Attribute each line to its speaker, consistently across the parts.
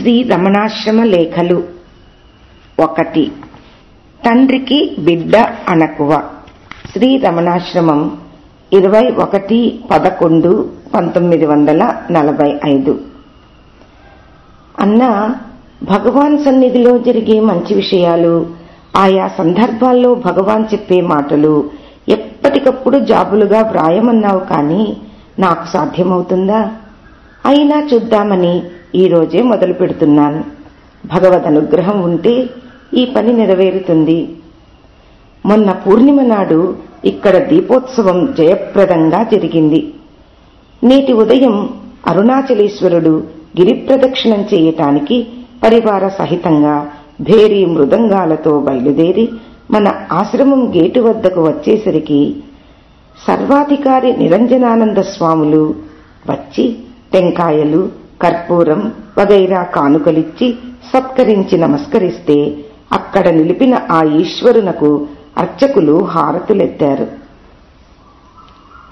Speaker 1: శ్రీ రమణాశ్రమ లేఖలు. ఒకటి తండ్రికి బిడ్డ అనకువ. శ్రీ రమణాశ్రమం ఇరవై ఒకటి పదకొండు పంతొమ్మిది వందల నలభై ఐదు. అన్నా భగవాన్ సన్నిధిలో జరిగే మంచి విషయాలు ఆయా సందర్భాల్లో భగవాన్ చెప్పే మాటలు ఎప్పటికప్పుడు జాబులుగా వ్రాయమన్నావు కానీ నాకు సాధ్యమవుతుందా? అయినా చూద్దామని ఈరోజే మొదలు పెడుతున్నాను. భగవద్ అనుగ్రహం ఉంటే ఈ పని నెరవేరుతుంది. మొన్న పూర్ణిమ నాడు ఇక్కడ దీపోత్సవం జయప్రదంగా జరిగింది. నేటి ఉదయం అరుణాచలేశ్వరుడు గిరి ప్రదక్షిణం చేయటానికి పరివార సహితంగా భేరీ మృదంగాలతో బయలుదేరి మన ఆశ్రమం గేటు వద్దకు వచ్చేసరికి సర్వాధికారి నిరంజనానంద స్వాములు వచ్చి టెంకాయలు కర్పూరం వగైరా కానుకలిచ్చి సత్కరించి నమస్కరిస్తే అక్కడ నిలిపిన ఆ ఈశ్వరునకు అర్చకులు హారతులెత్తారు.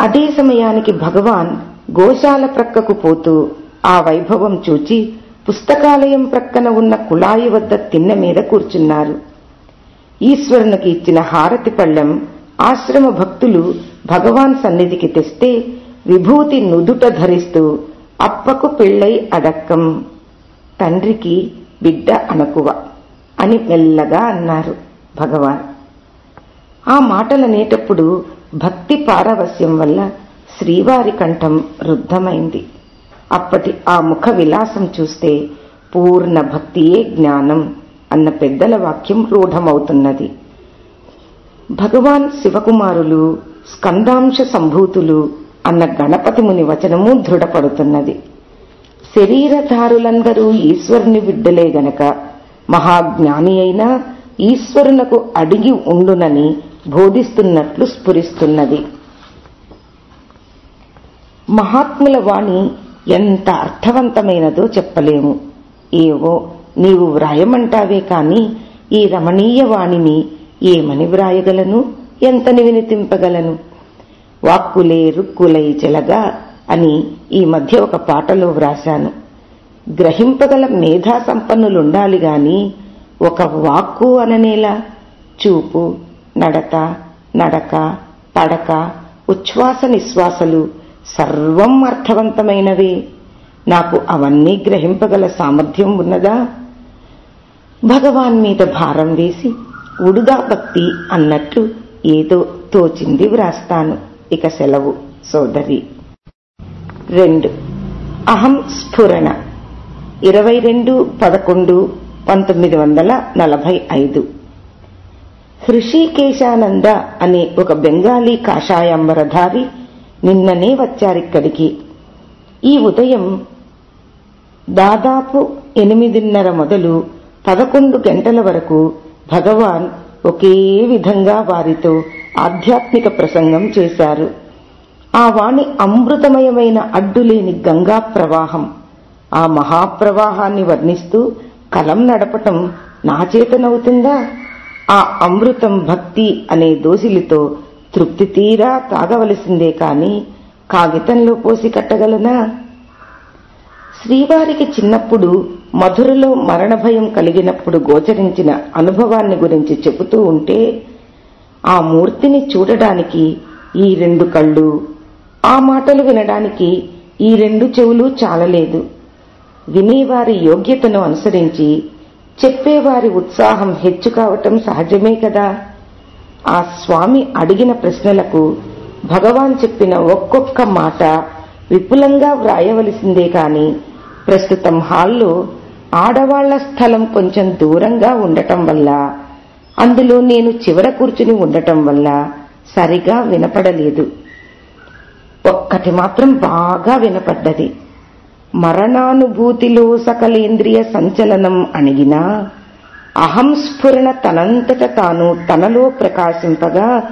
Speaker 1: అదే సమయానికి భగవాన్ గోశాల ప్రక్కకు పోతూ ఆ వైభవం చూచి పుస్తకాలయం ప్రక్కన ఉన్న కుళాయి వద్ద తిన్న మీద కూర్చున్నారు. ఈశ్వరునికి ఇచ్చిన హారతి పళ్ళెం ఆశ్రమ భక్తులు భగవాన్ సన్నిధికి తెస్తే విభూతి నుదుట ధరిస్తూ అప్పకు పెళ్ళై అడక్కం. తండ్రికి బిడ్డ అణకువ అని మెల్లగా అన్నారు భగవాన్. ఆ మాటలనేటప్పుడు భక్తి పారవస్యం వల్ల శ్రీవారి కంఠం రుద్ధమైంది. అప్పటి ఆ ముఖ విలాసం చూస్తే పూర్ణ భక్తియే జ్ఞానం అన్న పెద్దల వాక్యం రూఢమవుతున్నది. భగవాన్ శివకుమారులు స్కందాంశ సంభూతులు అన్న గణపతి ముని వచనము దృఢపడుతున్నది. శరీరధారులందరూ ఈశ్వరుని బిడ్డలే గనక మహాజ్ఞాని అయినా ఈశ్వరునకు అడిగి ఉండునని బోధిస్తున్నట్లు స్ఫురిస్తున్నది. మహాత్ముల వాణి ఎంత అర్థవంతమైనదో చెప్పలేము. ఏవో నీవు వ్రాయమంటావే కాని ఈ రమణీయ వాణిని ఏమని వ్రాయగలను? ఎంతని వినితింపగలను వాక్కులే రుక్కులై చెలగా అని ఈ మధ్య ఒక పాటలో వ్రాశాను. గ్రహింపగల మేధా సంపన్నులుండాలి గాని ఒక వాక్కు అననేలా చూపు నడత నడక పడక ఉచ్ఛ్వాస నిశ్వాసలు సర్వం అర్థవంతమైనవే. నాకు అవన్నీ గ్రహింపగల సామర్థ్యం ఉన్నదా? భగవాన్ మీద భారం వేసి ఉడుగా భక్తి అన్నట్లు ఏదో తోచింది వ్రాస్తాను. ఇక సెలవు. సోదరి. రెండు. అహం స్ఫురణ. ఇరవై రెండు పదకొండు పంతొమ్మిది వందల నలభై ఐదు. హృషికేశానంద అనే ఒక బెంగాలీ కాషాయాంబరధారి నిన్ననే వచ్చారిక్కడికి ఈ ఉదయం దాదాపు ఎనిమిదిన్నర మొదలు పదకొండు గంటల వరకు భగవాన్ ఒకే విధంగా వారితో ఆధ్యాత్మిక ప్రసంగం చేశారు. ఆ వాణి అమృతమయమైన అడ్డులేని గంగా ప్రవాహం ఆ మహాప్రవాహాన్ని వర్ణిస్తూ కలం నడపటం నా చేతనవుతుందా? ఆ అమృతం భక్తి అనే దోసిలితో తృప్తి తీరా తాగవలసిందే కాని కాగితంలో పోసి కట్టగలనా? శ్రీవారికి చిన్నప్పుడు మధురలో మరణ భయం కలిగినప్పుడు గోచరించిన అనుభవాన్ని గురించి చెబుతూ ఉంటే ఆ మూర్తిని చూడడానికి ఈ రెండు కళ్ళు ఆ మాటలు వినడానికి ఈ రెండు చెవులు చాలలేదు. వినేవారి యోగ్యతను అనుసరించి చెప్పేవారి ఉత్సాహం హెచ్చు కావటం సహజమే కదా? ఆ స్వామి అడిగిన ప్రశ్నలకు భగవాన్ చెప్పిన ఒక్కొక్క మాట విపులంగా వ్రాయవలసిందే కాని ప్రస్తుతం హాల్లో ఆడవాళ్ళ స్థలం కొంచెం దూరంగా ఉండటం వల్ల అందులో నేను చివర కూర్చుని ఉండటం వల్ల సరిగా వినపడలేదు. ఒక్కటి మాత్రం బాగా వినపడ్డది. మరణానుభూతిలో సకలేంద్రియ సంచలనం అణిగినా అహం స్ఫురణ తనంతట తాను తనలో ప్రకాశింపగా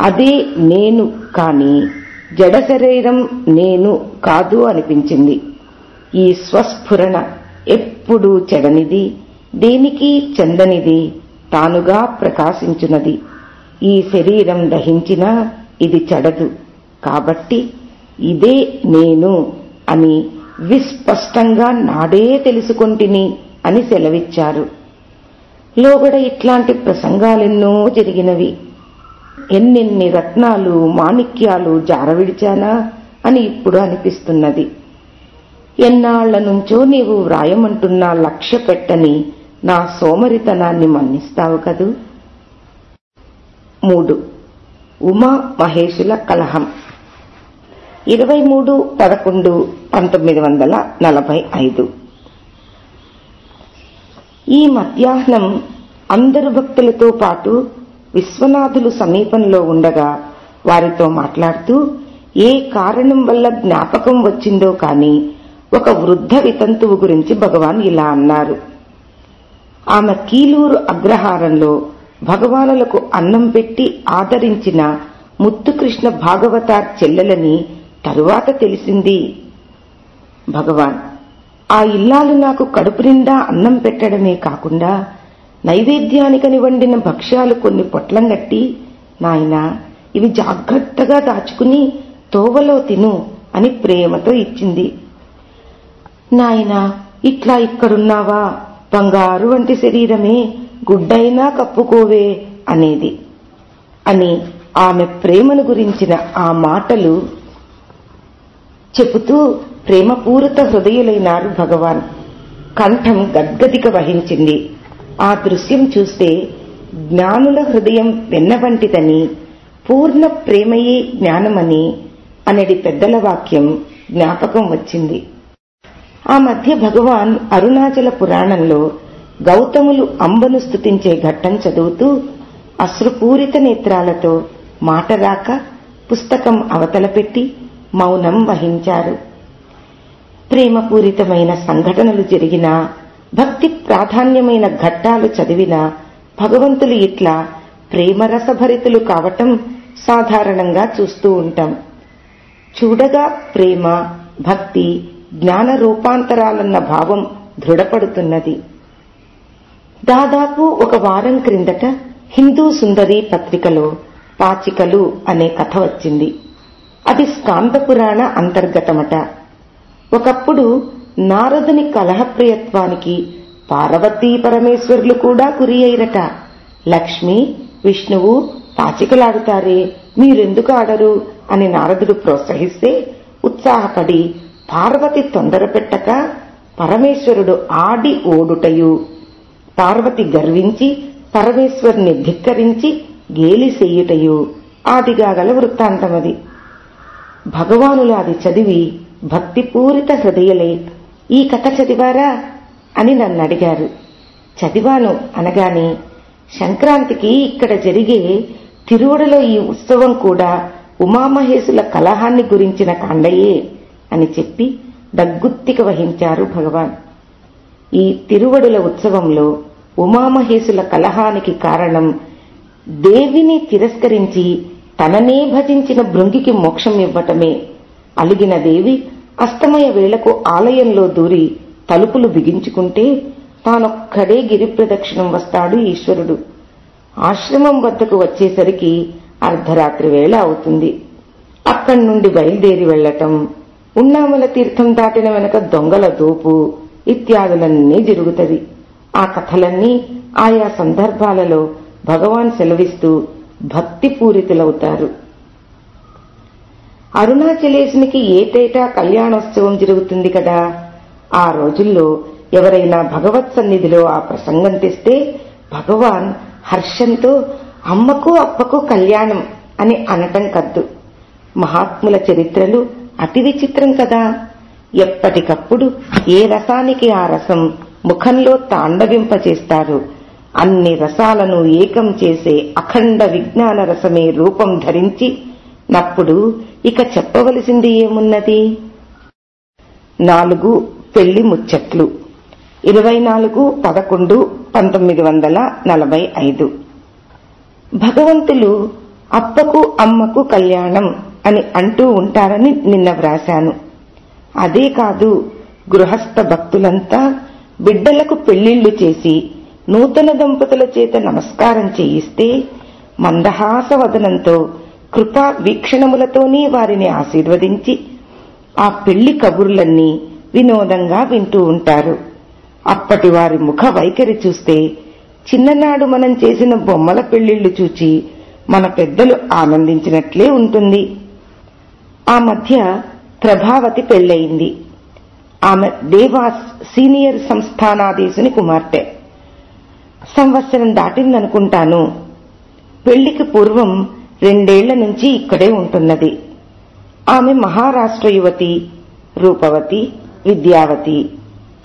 Speaker 1: అదే నేను కాని జడ శరీరం నేను కాదు అనిపించింది. ఈ స్వస్ఫురణ ఎప్పుడూ చెడనిది దేనికి చెందనిది? తానుగా ప్రకాశించున్నది ఈ శరీరం దహించినా ఇది చెడదు. కాబట్టి ఇదే నేను అని విస్పష్టంగా నాడే తెలుసుకొంటిని అని సెలవిచ్చారు. లోగడ ఇట్లాంటి ప్రసంగాలెన్నో జరిగినవి. ఎన్నెన్ని రత్నాలు మాణిక్యాలు జారవిడిచానా అని ఇప్పుడు అనిపిస్తున్నది. ఎన్నాళ్ళ నుంచో నీవు వ్రాయమంటున్నా లక్ష్య పెట్టని నా సోమరితనాన్ని మన్నిస్తావు కదూ? మూడు. ఉమా మహేషుల కలహం. ఇరవై మూడు పదకొండు పంతొమ్మిది వందల నలభై ఐదు. ఈ మధ్యాహ్నం అందరు భక్తులతో పాటు విశ్వనాథులు సమీపంలో ఉండగా వారితో మాట్లాడుతూ ఏ కారణం వల్ల జ్ఞాపకం వచ్చిందో కాని ఒక వృద్ధ వితంతువు గురించి భగవాన్ ఇలా అన్నారు. ఆమె కీలూరు అగ్రహారంలో భగవానులకు అన్నం పెట్టి ఆదరించిన ముత్తుకృష్ణ భాగవతార్ చెల్లెలని తరువాత తెలిసింది. భగవాన్ ఆ ఇల్లాలు నాకు కడుపు నిండా అన్నం పెట్టడమే కాకుండా నైవేద్యానికని వండిన భక్ష్యాలు కొన్ని పొట్లం గట్టి నాయనా ఇవి జాగ్రత్తగా దాచుకుని తోవలో తిను అని ప్రేమతో ఇచ్చింది. నాయనా ఇట్లా ఇక్కడున్నావా? బంగారు వంటి శరీరమే గుడ్డైనా కప్పుకోవే అనేది. అని ఆమె ప్రేమను గురించిన ఆ మాటలు చెబుతూ ప్రేమపూరిత హృదయులైనారు భగవాన్. కంఠం గద్గదిక వహించింది. ఆ దృశ్యం చూస్తే జ్ఞానుల హృదయం వెన్నవంటిదని పూర్ణ ప్రేమయే జ్ఞానమని అనేది పెద్దల వాక్యం జ్ఞాపకం వచ్చింది. ఆ మధ్య భగవాన్ అరుణాచల పురాణంలో గౌతములు అంబను స్థుతించే ఘట్టం చదువుతూ అశ్రుపూరిత నేత్రాలతో మాటరాక పుస్తకం అవతల పెట్టి మౌనం వహించారు. ప్రేమపూరితమైన సంఘటనలు జరిగినా భక్తి ప్రాధాన్యమైన ఘట్టాలు చదివినా భగవంతులు ఇట్లా ప్రేమరసభరితులు కావటం సాధారణంగా చూస్తూ ఉంటాం. చూడగా ప్రేమ భక్తి జ్ఞాన రూపాంతరాలన్న భావం దృఢపడుతున్నది. దాదాపు ఒక వారం క్రిందట హిందూ సుందరి పత్రికలో పాచికలు అనే కథ వచ్చింది. అది స్కాంద పురాణ అంతర్గతమట. ఒకప్పుడు నారదుని కలహప్రియత్వానికి పార్వతీ పరమేశ్వరులు కూడా కురి అయిరట. లక్ష్మి విష్ణువు పాచికలాడుతారే మీరెందుకు ఆడరు అని నారదుడు ప్రోత్సహిస్తే ఉత్సాహపడి పార్వతి తొందర పెట్టక పరమేశ్వరుడు ఆడి ఓడుటయు. పార్వతి గర్వించి పరమేశ్వరుని ధిక్కరించి గేలి ఆదిగాగల వృత్తాంతమది. భగవానులు అది చదివి భక్తిపూరిత హృదయలే. ఈ కథ చదివారా అని నన్ను అడిగారు. చదివాను అనగానే సంక్రాంతికి ఇక్కడ జరిగే తిరువుడలో ఈ ఉత్సవం కూడా ఉమామహేశుల కలహాన్ని గురించిన కాండయే. అని చెప్పి దగ్గుత్తిక వహించారు భగవాన్. ఈ తిరువడుల ఉత్సవంలో ఉమామహేశుల కలహానికి కారణం దేవిని తిరస్కరించి తననే భజించిన భృంగికి మోక్షం ఇవ్వటమే. అలిగిన దేవి అస్తమయ వేళకు ఆలయంలో దూరి తలుపులు బిగించుకుంటే తానొక్కడే గిరిప్రదక్షిణం వస్తాడు ఈశ్వరుడు. ఆశ్రమం వద్దకు వచ్చేసరికి అర్ధరాత్రి వేళ అవుతుంది. అక్కడి నుండి బయలుదేరి వెళ్ళటం ఉన్నామల తీర్థం దాటిన వెనక దొంగల దోపు ఇత్యాదులన్నీ జరుగుతది. ఆ కథలన్నీ ఆయా సందర్భాలలో భగవాన్ సెలవిస్తూ భక్తి పూరితులవుతారు. అరుణాచలేశునికి ఏటేటా కళ్యాణోత్సవం జరుగుతుంది కదా? ఆ రోజుల్లో ఎవరైనా భగవత్ సన్నిధిలో ఆ ప్రసంగం తెస్తే భగవాన్ హర్షంతో అమ్మకు అప్పకు కళ్యాణం అని అనటం కద్దు. మహాత్ముల చరిత్రలు అతి విచిత్రం కదా. ఎప్పటికప్పుడు ఏ రసానికి ఆ రసం ముఖంలో తాండవింపచేస్తారు? అన్ని రసాలను ఏకం చేసే అఖండ విజ్ఞాన రసమే రూపం ధరించి నప్పుడు ఇక చెప్పవలసింది ఏమున్నది? నాలుగు పెళ్ళి ముచ్చట్లు. ఇరవై నాలుగు పదకొండు పంతొమ్మిది వందల నలభై ఐదు. భగవంతులు అప్పకు అమ్మకు కళ్యాణం. అని అంటూ ఉంటారని నిన్న వ్రాశాను. అదే కాదు గృహస్థ భక్తులంతా బిడ్డలకు పెళ్ళిళ్ళు చేసి నూతన దంపతుల చేత నమస్కారం చేయిస్తే మందహాసవదనంతో కృపా వీక్షణములతోనే వారిని ఆశీర్వదించి ఆ పెళ్ళి కబుర్లన్నీ వినోదంగా వింటూ ఉంటారు. అప్పటి వారి ముఖ వైఖరి చూస్తే చిన్ననాడు మనం చేసిన బొమ్మల పెళ్ళిళ్ళు చూచి మన పెద్దలు ఆనందించినట్లే ఉంటుంది. ఆ మధ్య ప్రభావతి పెళ్ళయింది ఆమె దేవాస్ సీనియర్ సంస్థానాధీశుని కుమార్తె. సంవత్సరం దాటిందనుకుంటాను. పెళ్ళికి పూర్వం రెండేళ్ళ నుంచి ఇక్కడే ఉంటున్నది. ఆమె మహారాష్ట్ర యువతి రూపవతి విద్యావతి.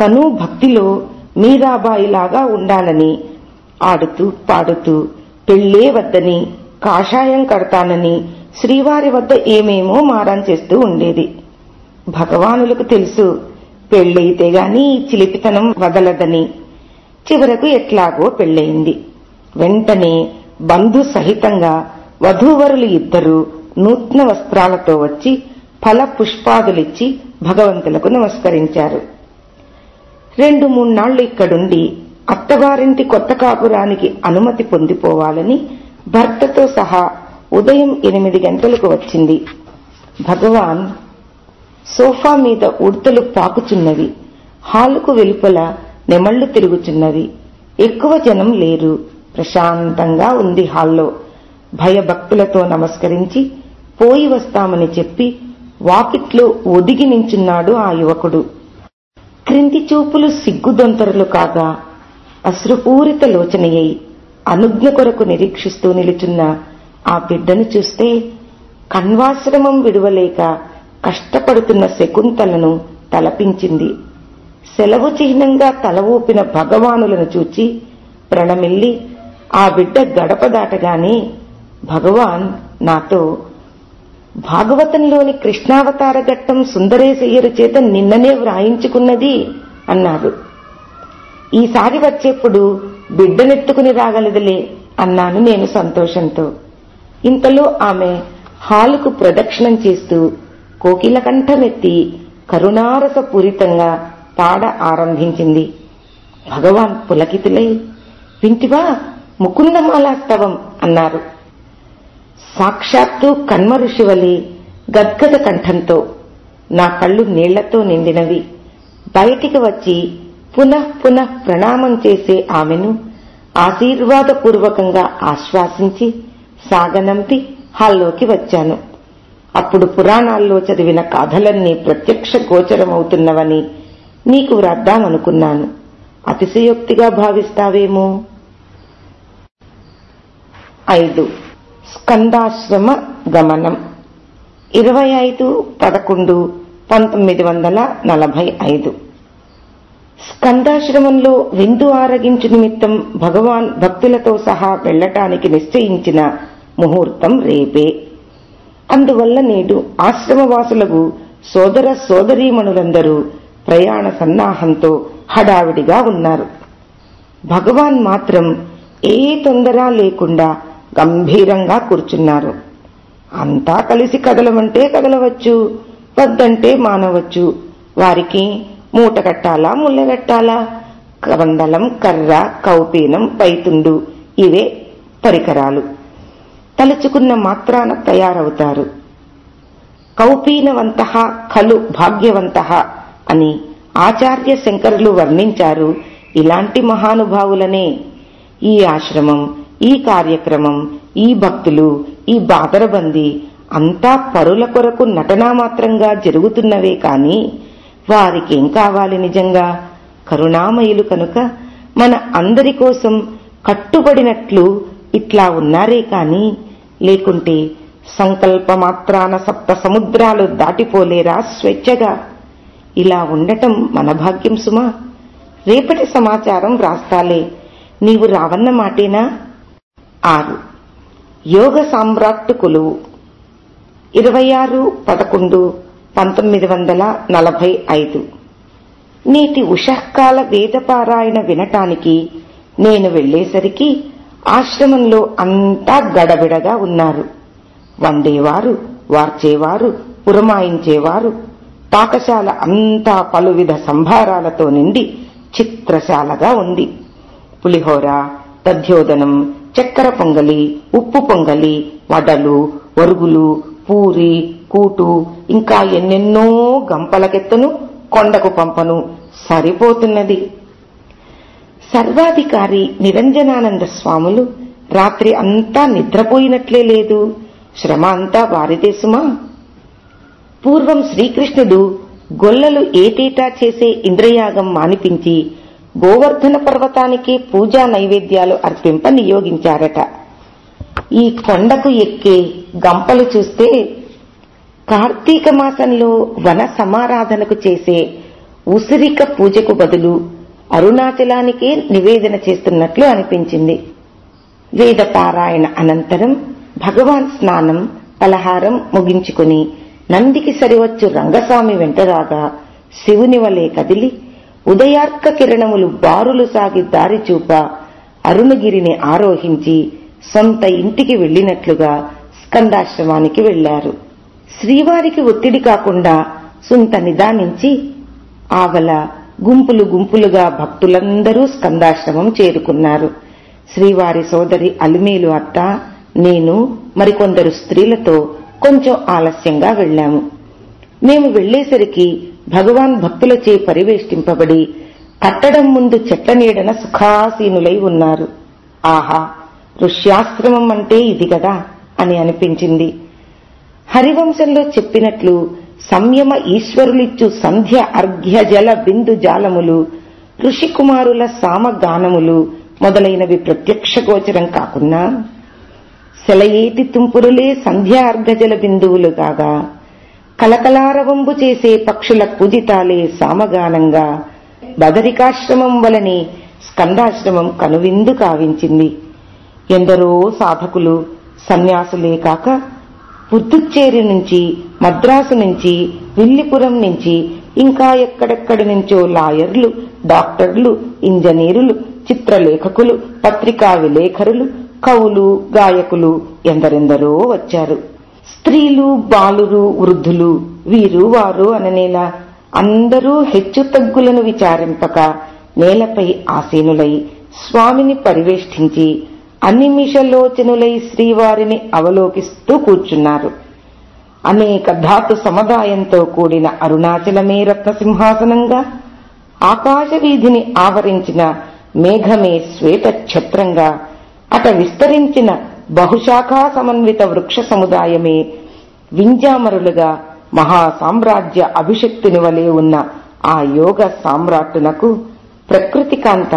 Speaker 1: తను భక్తిలో మీరాబాయిలాగా ఉండాలని ఆడుతూ పాడుతూ పెళ్ళే వద్దని కాషాయం కడతానని శ్రీవారి వద్ద ఏమేమో మారం చేస్తూ ఉండేది. భగవానులకు తెలుసు పెళ్ళయితే గాని చిలిపితనం వదలదని. చివరకు ఎట్లాగో పెళ్ళయింది వెంటనే బంధు సహితంగా వధూవరులు ఇద్దరు నూతన వస్త్రాలతో వచ్చి ఫల పుష్పాదులిచ్చి భగవంతులకు నమస్కరించారు. రెండు మూన్నాళ్ళు ఇక్కడుండి అత్తవారింటి కొత్త కాపురానికి అనుమతి పొందిపోవాలని భర్తతో సహా ఉదయం ఎనిమిది గంటలకు వచ్చింది. భగవాన్ సోఫా మీద ఉడతలు పాకుచున్నవి. హాలుకు వెలుపల నెమళ్ళు తిరుగుచున్నవి. ఎక్కువ జనం లేరు. ప్రశాంతంగా ఉంది హాల్లో. భయభక్తులతో నమస్కరించి పోయి వస్తామని చెప్పి వాకిట్లో ఒదిగి నించున్నాడు ఆ యువకుడు. క్రింది చూపులు సిగ్గుదొంతరలు కాగా అశ్రుపూరిత లోచనయ్యి అనుజ్ఞ కొరకు నిరీక్షిస్తూ నిలుచున్న ఆ బిడ్డను చూస్తే కణ్వాశ్రమం విడువలేక కష్టపడుతున్న శకుంతలను తలపించింది. సెలవు చిహ్నంగా తల ఊపిన భగవానులను చూచి ప్రణమిల్లి ఆ బిడ్డ గడప దాటగానే భగవాన్ నాతో భాగవతంలోని కృష్ణావతార ఘట్టం సుందరేశయ్యరు చేత నిన్ననే వ్రాయించుకున్నది అన్నాడు. ఈసారి వచ్చేప్పుడు బిడ్డనెత్తుకుని రాగలదులే అన్నాను నేను సంతోషంతో. ఇంతలో ఆమె హాలుకు ప్రదక్షిణం చేస్తూ కోకిల కంఠమెత్తి కరుణారస పూరితంగా పాడ ఆరంభించింది. భగవాన్ పులకితులై వింటివా ముకుందమాలాస్తవం అన్నారు. సాక్షాత్తు కన్మ ఋషివలి గద్గద కంఠంతో నా కళ్ళు నీళ్ళతో నిండినవి. బయటికి వచ్చి పునః పునః ప్రణామం చేసే ఆమెను ఆశీర్వాదపూర్వకంగా ఆశ్వాసించి సాగనంపి హాల్లోకి వచ్చాను. అప్పుడు పురాణాల్లో చదివిన కథలన్నీ ప్రత్యక్ష గోచరమవుతున్నవని నీకు వ్రాద్దామనుకున్నాను. అతిశయోక్తిగా భావిస్తావేమో? ఐదు. స్కందాశ్రమ గమనం. ఇరవై ఐదు పదకొండు పంతొమ్మిది వందల నలభై ఐదు. స్కందాశ్రమంలో విందు ఆరగించు నిమిత్తం భగవాన్ భక్తులతో సహా వెళ్ళటానికి నిశ్చయించిన ముహూర్తం రేపే. అందువల్ల నేడు ఆశ్రమవాసులకు సోదర సోదరీమణులందరూ ప్రయాణ సన్నాహంతో హడావిడిగా ఉన్నారు. భగవాన్ మాత్రం ఏ తొందర లేకుండా గంభీరంగా కూర్చున్నారు. అంతా కలిసి కదలమంటే కదలవచ్చు వద్దంటే మానవచ్చు. వారికి మూట కట్టాలా ముళ్ళగట్టాలా కందలం కర్ర కౌపీనం పైతుండు ఇవే పరికరాలు. తలుచుకున్న మాత్రాన తయారవుతారు. కౌపీనవంత ఖలు భాగ్యవంత అని ఆచార్య శంకరులు వర్ణించారు. ఇలాంటి మహానుభావులనే. ఈ ఆశ్రమం ఈ కార్యక్రమం ఈ భక్తులు ఈ బాదరబంది అంతా పరుల కొరకు నటనామాత్రంగా జరుగుతున్నవే కానీ వారికేం కావాలి నిజంగా? కరుణామయులు కనుక మన అందరి కోసం కట్టుబడినట్లు ఇట్లా ఉన్నారే కాని లేకుంటే సంకల్పమాత్రాన సప్త సముద్రాలు దాటిపోలేరా స్వేచ్ఛగా? ఇలా ఉండటం మన భాగ్యం సుమా. రేపటి సమాచారం వ్రాస్తాలే. నీవు రావన్న మాటేనా? ఆరు. యోగ సామ్రాట్టు కొలువు. ఇరవై ఆరు పదకొండు. పంతొమ్మిది వందల నలభై ఐదు. నేటి ఉషఃకాల వేదపారాయణ వినటానికి నేను వెళ్ళేసరికి ఆశ్రమంలో అంతా గడబిడగా ఉన్నారు. వండేవారు వార్చేవారు పురమాయించేవారు పాకశాల అంతా పలువిధ సంభారాలతో నిండి చిత్రశాలగా ఉంది పులిహోర దధ్యోదనం చక్కెర పొంగలి ఉప్పు పొంగలి వడలు ఒరుగులు పూరి కూటు ఇంకా ఎన్నెన్నో గంపలకెత్తను కొండకు పంపను. సరిపోతున్నది. సర్వాధికారి నిరంజనానంద స్వాములు రాత్రి అంతా నిద్రపోయినట్లే లేదు. శ్రమ అంతా వారిదే సుమా. పూర్వం శ్రీకృష్ణుడు గొల్లలు ఏటేటా చేసే ఇంద్రయాగం మానిపించి గోవర్ధన పర్వతానికి పూజా నైవేద్యాలు అర్పింప నియోగించారట. ఈ కొండకు ఎక్కే గంపలు చూస్తే కార్తీక మాసంలో వన సమారాధనకు చేసే ఉసిరిక పూజకు బదులు అరుణాచలానికే నివేదన చేస్తున్నట్లు అనిపించింది. వేద పారాయణ అనంతరం భగవాన్ స్నానం పలహారం ముగించుకుని నందికి సరివచ్చు రంగస్వామి వెంటరాగా శివుని వలె కదిలి ఉదయార్క కిరణములు బారులు సాగి దారి చూప అరుణగిరిని ఆరోహించి సొంత ఇంటికి వెళ్ళినట్లుగా స్కందాశ్రమానికి వెళ్ళారు. శ్రీవారికి ఒత్తిడి కాకుండా సుంత నిదానించి ఆవల గుంపులు గుంపులుగా భక్తులందరూ స్కందాశ్రమం చేరుకున్నారు. శ్రీవారి సోదరి అలిమేలు అత్త నేను మరికొందరు స్త్రీలతో కొంచెం ఆలస్యంగా వెళ్ళాము మేము వెళ్ళేసరికి భగవాన్ భక్తులచే పరివేష్టింపబడి కట్టడం ముందు చెట్ల నీడన సుఖాసీనులై ఉన్నారు. ఆహా ఋష్యాశ్రమం అంటే ఇది కదా అని అనిపించింది. హరివంశంలో చెప్పినట్లు సంయమ ఈశ్వరులిచ్చు సంధ్య అర్ఘ్య జల బిందు జాలములు ఋషికుమారుల సామగానములు మొదలైనవి ప్రత్యక్ష గోచరం కాకున్నా. సెలయేటి తుంపురులే సంధ్యా అర్ఘజల బిందువులు కాగా కలకలారవంబు చేసే పక్షుల కుజితాలే సామగానంగా బదరికాశ్రమం వలని స్కందాశ్రమం కనువిందు కావించింది. ఎందరో సాధకులు సన్యాసులే కాక పుద్దుచ్చేరి నుంచి మద్రాసు నుంచి విల్లిపురం నుంచి ఇంకా ఎక్కడెక్కడి నుంచో లాయర్లు డాక్టర్లు ఇంజనీరులు చిత్రలేఖకులు పత్రికా విలేఖరులు కవులు గాయకులు ఎందరెందరో వచ్చారు. స్త్రీలు బాలురు వృద్ధులు వీరు వారు అననేలా అందరూ హెచ్చు తగ్గులను విచారింపక నేలపై ఆసీనులై స్వామిని పరివేష్ఠించి అనిమిషలోచనులై శ్రీవారిని అవలోకిస్తూ కూర్చున్నారు. అనేక ధాతు సముదాయంతో కూడిన అరుణాచలమే రత్నసింహాసనంగా ఆకాశ వీధిని ఆవరించిన మేఘమే శ్వేత ఛత్రంగా అట విస్తరించిన బహుశాఖా సమన్విత వృక్ష సముదాయమే వింజామరులుగా మహా సామ్రాజ్య అభిషక్తుని వలె ఉన్న ఆ యోగ సామ్రాట్టునకు ప్రకృతికాంత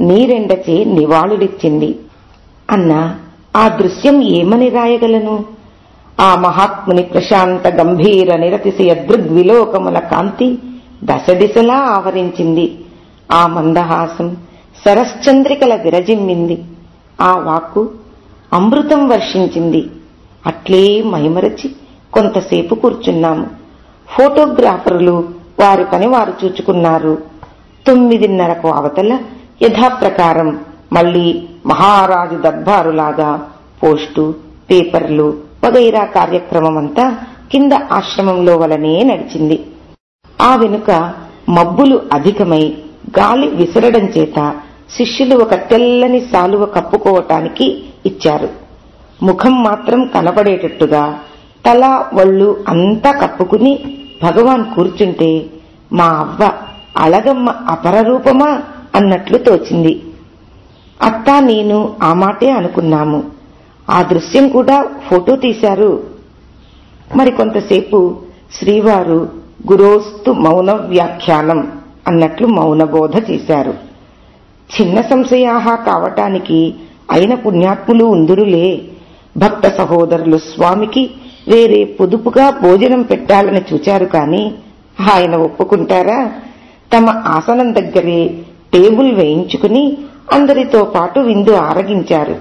Speaker 1: నీరెండచే నివాళులిచ్చింది. అన్నా ఆ దృశ్యం ఏమని రాయగలను? ఆ మహాత్ముని ప్రశాంత గంభీర నిరతిశయ దృగ్విలోకముల కాంతి దశ దిశలా ఆవరించింది. ఆ మందహాసం శరశ్చంద్రికల విరజిమ్మింది. ఆ వాక్కు అమృతం వర్షించింది. అట్లే మైమరచి కొంతసేపు కూర్చున్నాము. ఫోటోగ్రాఫర్లు వారి పని వారు చూచుకున్నారు. తొమ్మిదిన్నరకు అవతల యథాప్రకారం మళ్ళీ మహారాజు దర్బారులాగా పోస్టు పేపర్లు వగైరా కార్యక్రమమంతా కింద ఆశ్రమంలో వలనే నడిచింది. ఆ వెనుక మబ్బులు అధికమై గాలి విసరడం చేత శిష్యులు ఒక తెల్లని సాలువ కప్పుకోవటానికి ఇచ్చారు. ముఖం మాత్రం కనబడేటట్టుగా తల ఒళ్ళు అంతా కప్పుకుని భగవాన్ కూర్చుంటే మా అవ్వ అలగమ్మ అపరరూపమా అన్నట్లు తోచింది. అత్త నేను ఆ మాటే అనుకున్నాము. ఆ దృశ్యం కూడా ఫోటో తీశారు. మరి కొంతసేపు శ్రీవారు గురోస్తు మౌన వ్యాఖ్యానం అన్నట్లు మౌనబోధ చేశారు. చిన్న సంశయాహ కావటానికి అయిన పుణ్యాత్ములు ఉందురులే. భక్త సహోదరులు స్వామికి వేరే పొదుపుగా భోజనం పెట్టాలని చూచారు కాని ఆయన ఒప్పుకుంటారా? తమ ఆసనం దగ్గరే టేబుల్ వేయించుకుని అందరితో పాటు విందు ఆరగించారు.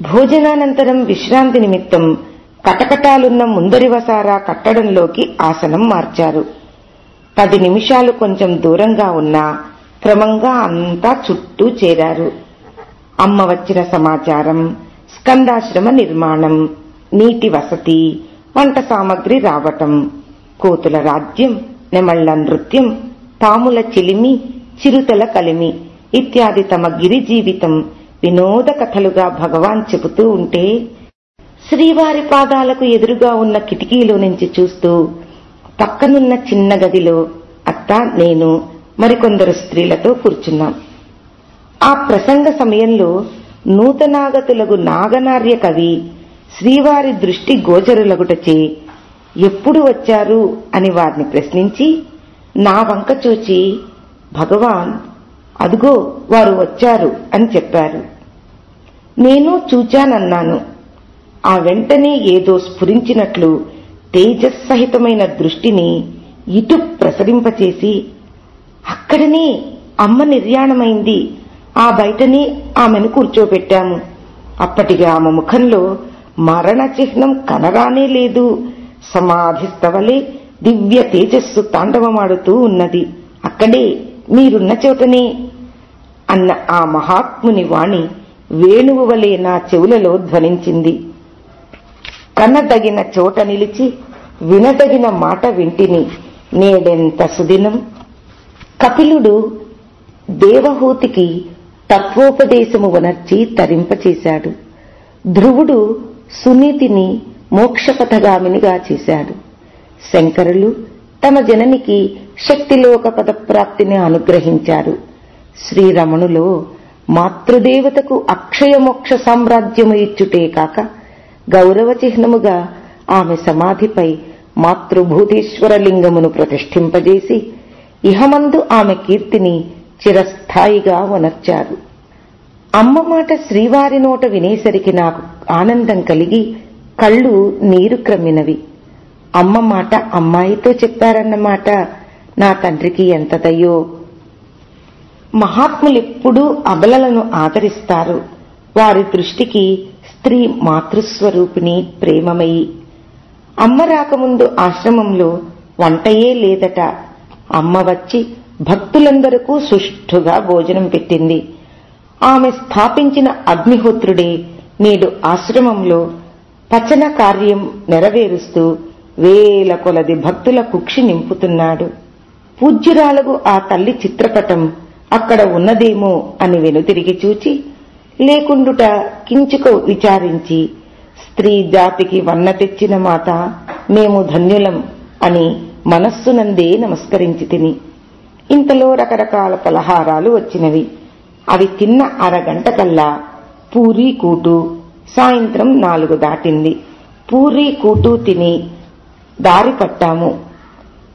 Speaker 1: భోజనానంతరం విశ్రాంతి నిమిత్తం కటకటాలున్న ముందరి వసారా కట్టడంలోకి ఆసనం మార్చారు. పది నిమిషాలు కొంచెం దూరంగా ఉన్నా క్రమంగా అంతా చుట్టూ చేరారు. అమ్మ వచ్చిన సమాచారం స్కందాశ్రమ నిర్మాణం నీటి వసతి వంట సామగ్రి రావటం కోతుల రాజ్యం నెమళ్ళ నృత్యం పాముల చిలిమి చిరుతల కలిమి ఇత్యాది తమ గిరి జీవితం వినోద కథలుగా భగవాన్ చెబుతూ ఉంటే శ్రీవారి పాదాలకు ఎదురుగా ఉన్న కిటికీలో నుంచి చూస్తూ పక్కనున్న చిన్న గదిలో అత్త నేను మరికొందరు స్త్రీలతో కూర్చున్నాం. ఆ ప్రసంగ సమయంలో నూతనాగతులకు నాగనార్య కవి శ్రీవారి దృష్టి గోచరులగుటచే ఎప్పుడు వచ్చారు అని వారిని ప్రశ్నించి నా వంక చూచి భగవాన్ అదుగో వారు వచ్చారు అని చెప్పారు. నేను చూచానన్నాను. ఆ వెంటనే ఏదో స్ఫురించినట్లు తేజస్సహితమైన దృష్టిని ఇటు ప్రసరింపచేసి అక్కడనే అమ్మ నిర్యాణమైంది. ఆ బయటనే ఆమెను కూర్చోబెట్టాము. అప్పటికి ఆమె ముఖంలో మరణ చిహ్నం కనరానే లేదు. సమాధిస్తవలే దివ్య తేజస్సు తాండవమాడుతూ ఉన్నది. అక్కడే మీరున్న చోటనే అన్న ఆ మహాత్ముని వాణి వేణువు వలె నా చెవులలో ధ్వనించింది. కనదగిన చోట నిలిచి వినదగిన మాట వింటిని నేడెంత సుదినం. కపిలుడు దేవహూతికి తత్వోపదేశము వనర్చి తరింపచేశాడు. ధ్రువుడు సునీతిని మోక్షపథగామినిగా చేశాడు. శంకరులు తమ జననికి శక్తిలోక పదప్రాప్తిని అనుగ్రహించారు. శ్రీరమణులో మాతృదేవతకు అక్షయమోక్ష సామ్రాజ్యము ఇచ్చుటే కాక గౌరవ చిహ్నముగా ఆమె సమాధిపై మాతృభూతేశ్వర లింగమును ప్రతిష్ఠింపజేసి ఇహమందు ఆమె కీర్తిని చిరస్థాయిగా వనర్చారు. అమ్మ మాట శ్రీవారి నోట వినేసరికి నాకు ఆనందం కలిగి కళ్ళు నీరు క్రమ్మినవి. అమ్మ మాట అమ్మాయితో చెప్పారన్నమాట నా తండ్రికి ఎంత దయ్యో మహాత్ములెప్పుడూ అబలలను ఆదరిస్తారు. వారి దృష్టికి స్త్రీ మాతృస్వరూపిణి ప్రేమమయి అమ్మ రాకముందు ఆశ్రమంలో వంటయే లేదట. అమ్మ వచ్చి భక్తులందరకు సుష్ఠుగా భోజనం పెట్టింది. ఆమె స్థాపించిన అగ్నిహోత్రుడే నేడు ఆశ్రమంలో పచన కార్యం నెరవేరుస్తూ వేల కొలది భక్తుల కుక్షి నింపుతున్నాడు. పూజ్యురాలకు ఆ తల్లి చిత్రపటం అక్కడ ఉన్నదేమో అని వెనుతిరిగి చూచి లేకుండుట కించుకో విచారించి స్త్రీ జాతికి వన్న తెచ్చిన మాత మేము ధన్యులం అని మనస్సునందే నమస్కరించి తిని ఇంతలో రకరకాల పలహారాలు వచ్చినవి. అవి తిన్న అరగంట కల్లా పూరీ కూటు సాయంత్రం నాలుగు దాటింది. పూరీ కూటు తిని దారి పట్టాము.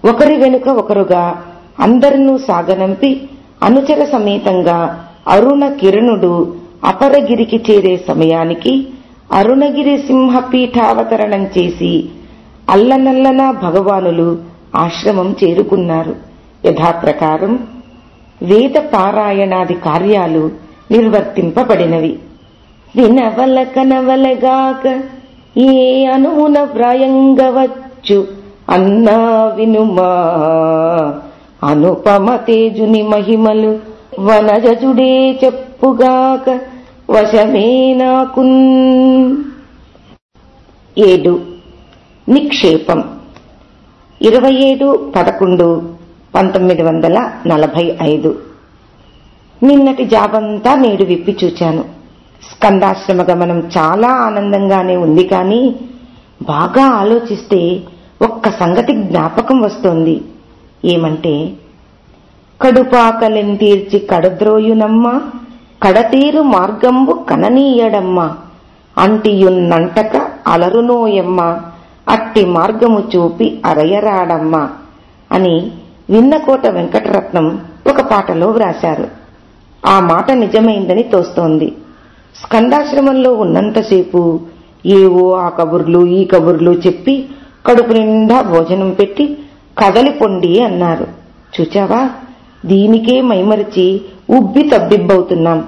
Speaker 1: ఒకరి వెనుక ఒకరుగా అందరినూ సాగనంపి అనుచర సమేతంగా అరుణ కిరణుడు అపరగిరికి చేరే సమయానికి అరుణగిరి సింహ పీఠావతరణం చేసి అల్లనల్లన భగవానులు ఆశ్రమం చేరుకున్నారు. యథాప్రకారం వేద పారాయణాది కార్యాలు నిర్వర్తింపబడినవి. వినవల కనవలగాక ఏ అనువున వ్రాయంగవచ్చు అన్నా వినుమా. అనుపమ తేజుని మహిమలు వనజజుడే చెప్పుగాక వశమే నాకున్ ఏడు. నిక్షేపం. ఇరవై ఏడు పదకొండు పంతొమ్మిది వందల నలభై ఐదు. నిన్నటి జాబంతా నేడు విప్పి చూచాను. స్కందాశ్రమ గమనం చాలా ఆనందంగానే ఉంది కానీ బాగా ఆలోచిస్తే ఒక్క సంగతి జ్ఞాపకం వస్తోంది. ఏమంటే కడుపాకలెంతీర్చి కడద్రోయునమ్మ కడతీరు మార్గంబు కననీయడమ్మ అంటియున్నంటక అలరునోయమ్మ అట్టి మార్గము చూపి అరయరాడమ్మ అని విన్నకోట వెంకటరత్నం ఒక పాటలో వ్రాశారు. ఆ మాట నిజమైందని తోస్తోంది. స్కందాశ్రమంలో ఉన్నంతసేపు ఏవో ఆ కబుర్లు ఈ కబుర్లు చెప్పి కడుపు నిండా భోజనం పెట్టి కదలిపొండి అన్నారు. చూచావా? దీనికే మైమరిచి ఉబ్బి తబ్బిబ్బవుతున్నాం.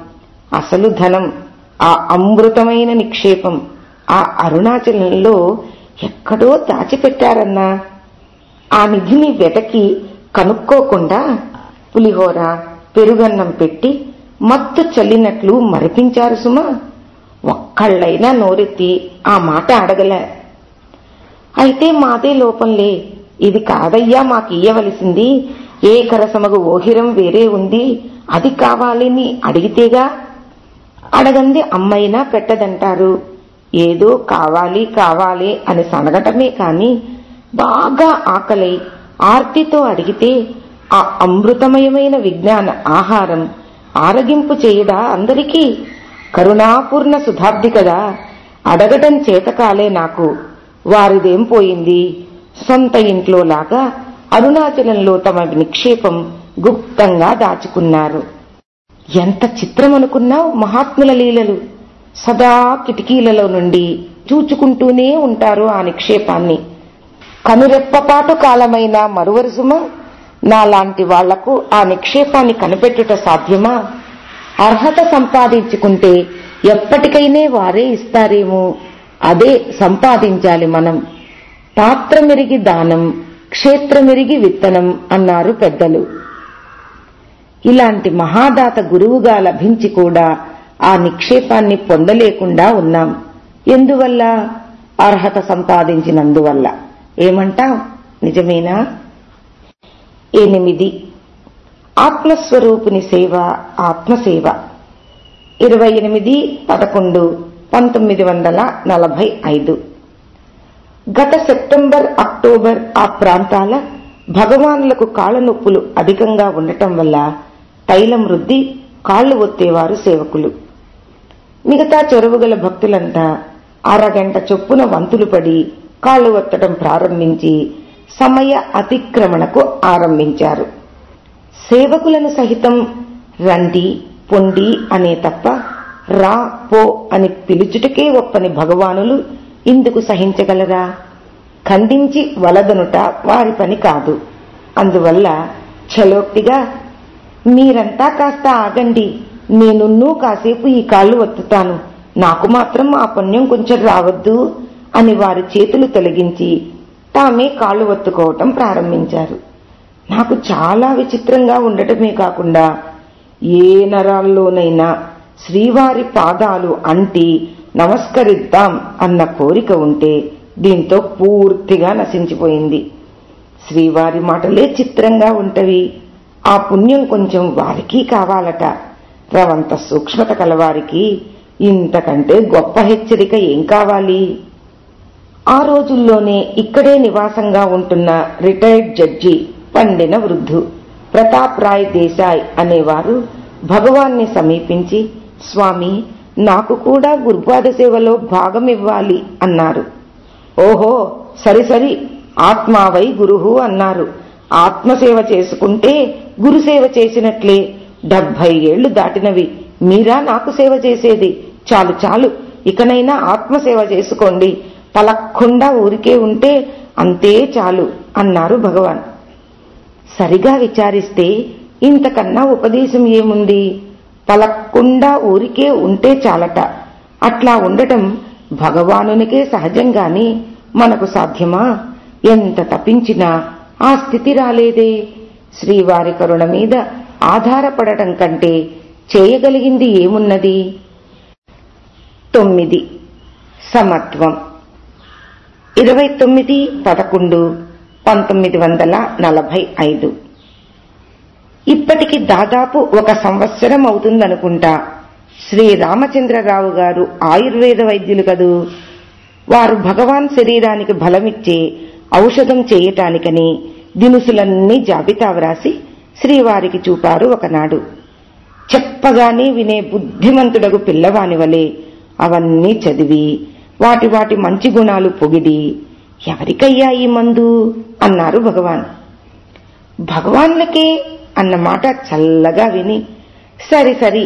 Speaker 1: అసలు ధనం ఆ అమృతమైన నిక్షేపం ఆ అరుణాచలంలో ఎక్కడో దాచిపెట్టారన్నా. ఆ నిధిని వెతకి కనుక్కోకుండా పులిహోర పెరుగన్నం పెట్టి మత్తు చల్లినట్లు మరిపించారు సుమా. ఒక్కళ్ళైనా నోరెత్తి ఆ మాట అడగలే. అయితే మాదే లోపంలే. ఇది కాదయ్యా మాకియ్యవలసింది. ఏ కరసమగు ఓహిరం వేరే ఉంది. అది కావాలని అడిగితేగా? అడగంది అమ్మైనా పెట్టదంటారు. ఏదో కావాలి కావాలి అని సనగటమే కాని బాగా ఆకలై ఆర్తితో అడిగితే ఆ అమృతమయమైన విజ్ఞాన ఆహారం ఆరగింపు చేయదా అందరికీ? కరుణాపూర్ణ సుధాబ్ది కదా. అడగటం చేతకాలే నాకు. వారిదేం పోయింది? సొంత ఇంట్లో లాగా అరుణాచలంలో తమ నిక్షేపం గుప్తంగా దాచుకున్నారు. ఎంత చిత్రమనుకున్నావు మహాత్ముల లీలలు? సదా కిటికీలలో నుండి చూచుకుంటూనే ఉంటారు ఆ నిక్షేపాన్ని. కనురెప్పపాటు కాలమైన మరువరుసుమ నాలాంటి వాళ్ళకు ఆ నిక్షేపాన్ని కనిపెట్టుట సాధ్యమా? అర్హత సంపాదించుకుంటే ఎప్పటికైనా వారే ఇస్తారేమో? అదే సంపాదించాలి మనం. పాత్రమెరిగి దానం క్షేత్రమెరిగి విత్తనం అన్నారు పెద్దలు. ఇలాంటి మహాదాత గురువుగా లభించి కూడా ఆ నిక్షేపాన్ని పొందలేకుండా ఉన్నాం. ఎందువల్ల? అర్హత సంపాదించినందువల్ల. ఏమంటాం నిజమేనా? ఎనిమిది. ఆత్మస్వరూపుని సేవ ఆత్మసేవ. ఇరవై ఎనిమిది పదకొండు. పంతొమ్మిది వందల నలభై ఐదు. గత సెప్టెంబర్ అక్టోబర్ ఆ ప్రాంతాల భగవానులకు కాళ్ళనొప్పులు అధికంగా ఉండటం వల్ల తైలం రుద్ది కాళ్ళు ఒత్తేవారు సేవకులు. మిగతా చెరువుగల భక్తులంతా అరగంట చొప్పున వంతులు పడి కాళ్ళు ఒత్తడం ప్రారంభించి సమయ అతిక్రమణకు ఆరంభించారు. సేవకులను సహితం రండి పొండి అనే తప్ప రా పో అని పిలుచుటకే ఒప్పని భగవానులు ఇందుకు సహించగలరా? ఖండించి వలదనుట వారి పని కాదు. అందువల్ల ఛలోక్తిగా మీరంతా కాస్త ఆగండి. నేనున్నూ కాసేపు ఈ కాళ్ళు వత్తుతాను నాకు మాత్రం ఆ పుణ్యం కొంచెం రావద్దు అని వారి చేతులు తొలగించి తామే కాళ్ళు వత్తుకోవటం ప్రారంభించారు. నాకు చాలా విచిత్రంగా ఉండటమే కాకుండా ఏ నరాల్లోనైనా శ్రీవారి పాదాలు అంటి నమస్కరిద్దాం అన్న కోరిక ఉంటే దీంతో పూర్తిగా నశించిపోయింది. శ్రీవారి మాటలే చిత్రంగా ఉంటవి. ఆ పుణ్యం కొంచెం వారికి కావాలట. రవంత సూక్ష్మత కలవారికి ఇంతకంటే గొప్ప హెచ్చరిక ఏం కావాలి? ఆ రోజుల్లోనే ఇక్కడే నివాసంగా ఉంటున్న రిటైర్డ్ జడ్జి పండిన వృద్ధు ప్రతాప్ రాయ్ దేశాయ్ అనేవారు భగవాన్ని సమీపించి స్వామి నాకు కూడా గురుపాద సేవలో భాగం ఇవ్వాలి అన్నారు. ఓహో సరి సరి ఆత్మావై గురుహు అన్నారు. ఆత్మసేవ చేసుకుంటే గురుసేవ చేసినట్లే. డెబ్బై ఏళ్ళు దాటినవి మీరా నాకు సేవ చేసేది? చాలు చాలు ఇకనైనా ఆత్మసేవ చేసుకోండి. పలక్కుండా ఊరికే ఉంటే అంతే చాలు అన్నారు భగవాన్. సరిగా విచారిస్తే ఇంతకన్నా ఉపదేశం ఏముంది? పలక్కుండా ఊరికే ఉంటే చాలట. అట్లా ఉండటం భగవానునికే సహజంగాని మనకు సాధ్యమా? ఎంత తపించినా ఆ స్థితి రాలేదే. శ్రీవారి కరుణ మీద ఆధారపడటం కంటే చేయగలిగింది ఏమున్నది? తొమ్మిది. సమత్వం. ఇరవై తొమ్మిది పదకొండు పంతొమ్మిది వందల నలభై ఐదు. ఇప్పటికి దాదాపు ఒక సంవత్సరం అవుతుందనుకుంటా. శ్రీ రామచంద్రరావు గారు ఆయుర్వేద వైద్యులు కదూ. వారు భగవాన్ శరీరానికి బలమిచ్చే ఔషధం చేయటానికని దినుసులన్నీ జాబితా వ్రాసి శ్రీవారికి చూపారు ఒకనాడు. చెప్పగానే వినే బుద్ధిమంతుడగు పిల్లవాని వలె అవన్నీ చదివి వాటి వాటి మంచి గుణాలు పొగిడి ఎవరికయ్యా ఈ మందు? అన్నారు భగవాన్. భగవాన్లకే అన్నమాట చల్లగా విని సరి సరి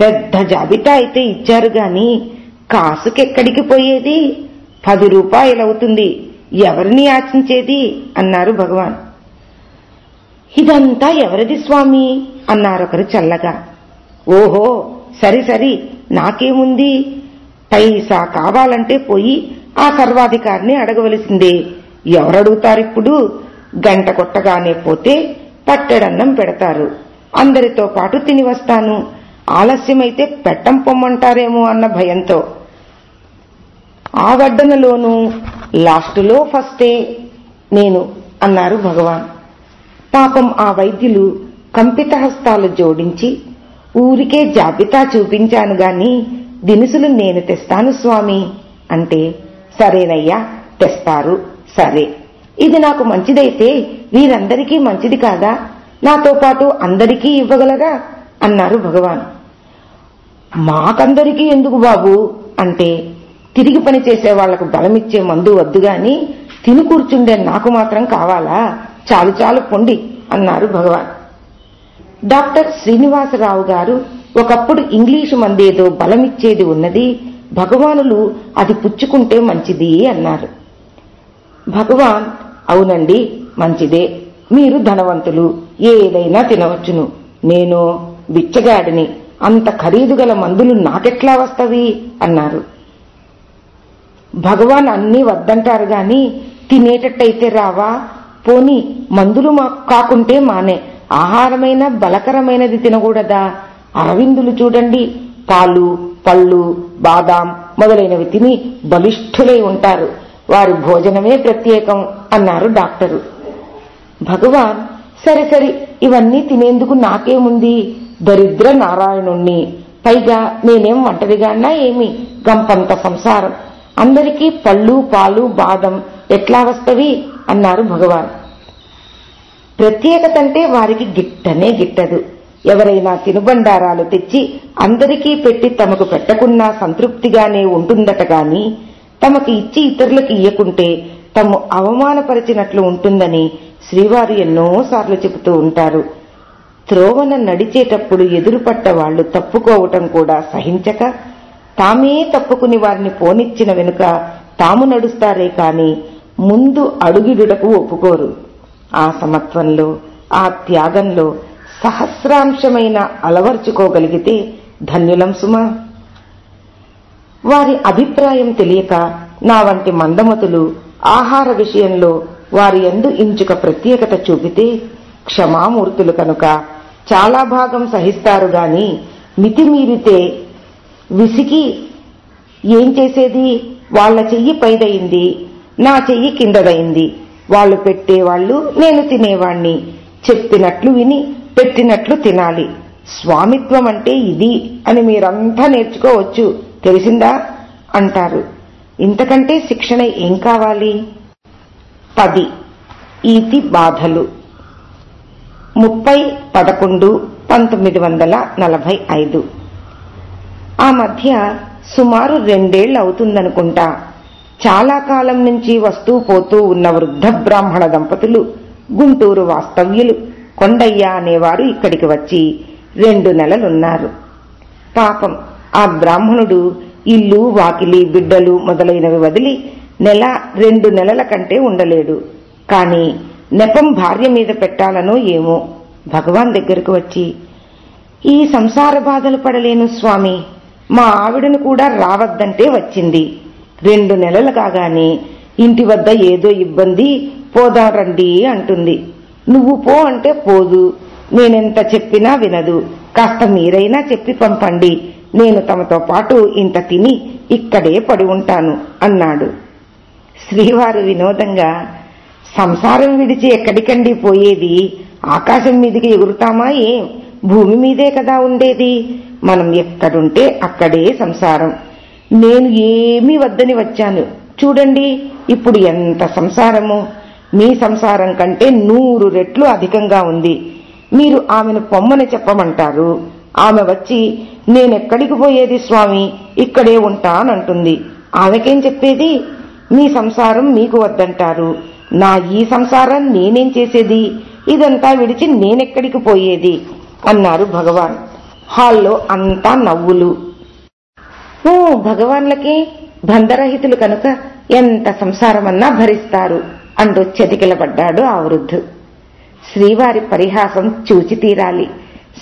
Speaker 1: పెద్ద జాబితా అయితే ఇచ్చారు గాని కాసుకెక్కడికి పోయేది? పది రూపాయలవుతుంది ఎవరిని ఆశించేది? అన్నారు భగవాన్. ఇదంతా ఎవరిది స్వామి? అన్నారొకరు చల్లగా. ఓహో సరి సరి నాకేముంది? పైసా కావాలంటే పోయి ఆ సర్వాధికారిని అడగవలసిందే. ఎవరడుగుతారిప్పుడు? గంట కొట్టగానే పోతే పట్టెడన్నం పెడతారు. అందరితో పాటు తిని వస్తాను. ఆలస్యమైతే పెట్టం పొమ్మంటారేమో అన్న భయంతో. ఆ వడ్డనలోనూ లాస్టులో ఫస్టే నేను అన్నారు భగవాన్. పాపం ఆ వైద్యులు కంపిత హస్తాలు జోడించి ఊరికే జాబితా చూపించాను గాని దినుసులు నేను తెస్తాను స్వామి అంటే సరేనయ్యా తెస్తారు సరే. ఇది నాకు మంచిదైతే వీరందరికీ మంచిది కాదా? నాతో పాటు అందరికీ ఇవ్వగలరా? అన్నారు భగవాన్. మాకందరికీ ఎందుకు బాబు? అంటే తిరిగి పని చేసే వాళ్ళకు బలమిచ్చే మందు వద్దు గాని తిని కూర్చుండే నాకు మాత్రం కావాలా? చాలు చాలు పొండి అన్నారు భగవాన్. డాక్టర్ శ్రీనివాసరావు గారు ఒకప్పుడు ఇంగ్లీషు మందేదో బలమిచ్చేది ఉన్నది భగవానులు అది పుచ్చుకుంటే మంచిది అన్నారు. భగవాన్ అవునండి మంచిదే. మీరు ధనవంతులు ఏదైనా తినవచ్చును. నేను బిచ్చగాడిని అంత ఖరీదు గల మందులు నాకెట్లా వస్తవి? అన్నారు. భగవాన్ అన్నీ వద్దంటారు గాని తినేటట్టయితే రావా? పోని మందులు కాకుంటే మానే. ఆహారమైన బలకరమైనది తినకూడదా? అరవిందులు చూడండి పాలు పళ్ళు బాదాం మొదలైనవి తిని బలిష్ఠులై ఉంటారు. వారి భోజనమే ప్రత్యేకం అన్నారు డాక్టరు. భగవాన్ సరే సరే ఇవన్నీ తినేందుకు నాకేముంది? దరిద్ర నారాయణుణ్ణి. పైగా నేనేం ఒంటరిగాన్నా ఏమి? గంపంత సంసారం. అందరికీ పళ్ళు పాలు బాదం ఎట్లా వస్తవి? అన్నారు భగవాన్. ప్రత్యేకతంటే వారికి గిట్టనే గిట్టదు. ఎవరైనా తినుబండారాలు తెచ్చి అందరికీ పెట్టి తమకు పెట్టకున్నా సంతృప్తిగానే ఉంటుందట గాని తమకు ఇచ్చి ఇతరులకు ఇయ్యకుంటే తము అవమానపరిచినట్లు ఉంటుందని శ్రీవారు ఎన్నోసార్లు చెబుతూ ఉంటారు. త్రోవన నడిచేటప్పుడు ఎదురుపట్ట వాళ్ళు తప్పుకోవటం కూడా సహించక తామే తప్పుకుని వారిని పోనిచ్చిన వెనుక తాము నడుస్తారే కాని ముందు అడుగిడుటకు ఒప్పుకోరు. ఆ సమత్వంలో ఆ త్యాగంలో సహస్రాంశమైన అలవర్చుకోగలిగితే ధన్యులం సుమా. వారి అభిప్రాయం తెలియక నా వంటి మందమతులు ఆహార విషయంలో వారి ఎందు ఇంచుక ప్రత్యేకత చూపితే క్షమామూర్తులు కనుక చాలా భాగం సహిస్తారు గాని మితిమీరితే విసిగి ఏం చేసేది? వాళ్ళ చెయ్యి పైదయింది నా చెయ్యి కిందదయింది. వాళ్ళు పెట్టేవాళ్ళు నేను తినేవాణ్ణి. చెప్పినట్లు విని పెట్టినట్లు తినాలి. స్వామిత్వం అంటే ఇది అని మీరంతా నేర్చుకోవచ్చు. తెలిసిందా? అంటారు. ఇంతకంటే శిక్షణ ఏం కావాలి? పది. ఈతి బాధలు. ముప్పై పదకొండు పంతొమ్మిది వందల నలభై ఐదు. ఆ మధ్య సుమారు రెండేళ్ళు అవుతుందనుకుంటా. చాలా కాలం నుంచి వస్తూ పోతూ ఉన్న వృద్ధ బ్రాహ్మణ దంపతులు గుంటూరు వాస్తవ్యులు కొండయ్య అనేవారు ఇక్కడికి వచ్చి రెండు నెలలున్నారు. పాపం ఆ బ్రాహ్మణుడు ఇల్లు వాకిలి బిడ్డలు మొదలైనవి వదిలి నెల రెండు నెలల కంటే ఉండలేడు. కాని నెపం భార్య మీద పెట్టాలనో ఏమో భగవాన్ దగ్గరకు వచ్చి ఈ సంసార బాధలు పడలేను స్వామి మా ఆవిడను కూడా రావద్దంటే వచ్చింది. రెండు నెలలు కాగానే ఇంటి వద్ద ఏదో ఇబ్బంది పోదాం రండి అంటుంది. నువ్వు పో అంటే పోదు నేనెంత చెప్పినా వినదు కాస్త మీరైనా చెప్పి పంపండి నేను తమతో పాటు ఇంత తిని ఇక్కడే పడి ఉంటాను అన్నాడు. శ్రీవారు వినోదంగా సంసారం విడిచి ఎక్కడికండి పోయేది? ఆకాశం మీదికి ఎగురుతామా ఏం? భూమి మీదే కదా ఉండేది? మనం ఎక్కడుంటే అక్కడే సంసారం. నేను ఏమీ వద్దని వచ్చాను. చూడండి ఇప్పుడు ఎంత సంసారము? మీ సంసారం కంటే నూరు రెట్లు అధికంగా ఉంది. మీరు ఆమెను పొమ్మని చెప్పమంటారు. ఆమె వచ్చి నేనెక్కడికి పోయేది స్వామి? ఇక్కడే ఉంటానంటుంది ఆమెకేం చెప్పేది? మీ సంసారం మీకు వద్దంటారు. నా ఈ సంసారం నేనేం చేసేది? ఇదంతా విడిచి నేనెక్కడికి పోయేది? అన్నారు భగవాన్. హాల్లో అంతా నవ్వులు. ఓ భగవాన్లకే? బంధరహితులు కనుక ఎంత సంసారమన్నా భరిస్తారు అంటూ చతికిలబడ్డాడు ఆ వృద్ధు. శ్రీవారి పరిహాసం చూచి తీరాలి.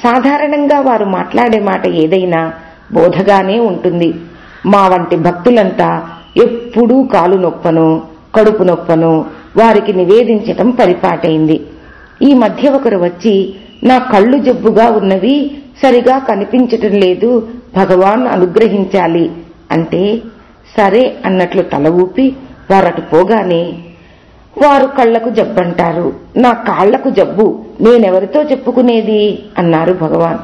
Speaker 1: సాధారణంగా వారు మాట్లాడే మాట ఏదైనా బోధగానే ఉంటుంది. మా వంటి భక్తులంతా ఎప్పుడూ కాలు నొప్పను కడుపు నొప్పను వారికి నివేదించటం పరిపాటైంది. ఈ మధ్య ఒకరు వచ్చి నా కళ్ళు జబ్బుగా ఉన్నవి సరిగా కనిపించటం లేదు భగవాన్ అనుగ్రహించాలి. అంటే సరే అన్నట్లు తల ఊపి వారటు పోగానే వారు కళ్ళకు జబ్బంటారు. నా కాళ్ళకు జబ్బు. నేనెవరితో చెప్పుకునేది? అన్నారు భగవాన్.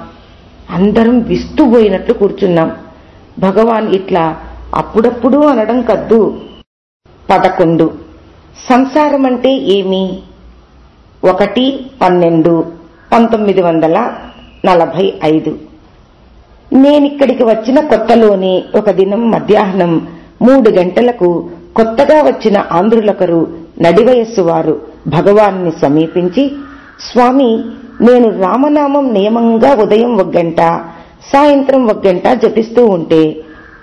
Speaker 1: అందరం విస్తుపోయినట్లు కూర్చున్నాం. భగవాన్ ఇట్లా అప్పుడప్పుడు అనడం కద్దు. పదకొండు. సంసారం అంటే ఏమి? ఒకటి పన్నెండు పంతొమ్మిది వందల నలభై ఐదు. నేనిక్కడికి వచ్చిన కొత్తలోనే ఒక దినం మధ్యాహ్నం మూడు గంటలకు కొత్తగా వచ్చిన ఆంధ్రులొకరు నడివయస్సు వారు భగవాన్ని సమీపించి స్వామి నేను రామనామం నియమంగా ఉదయం ఒక గంట సాయంత్రం ఒక గంట జపిస్తూ ఉంటే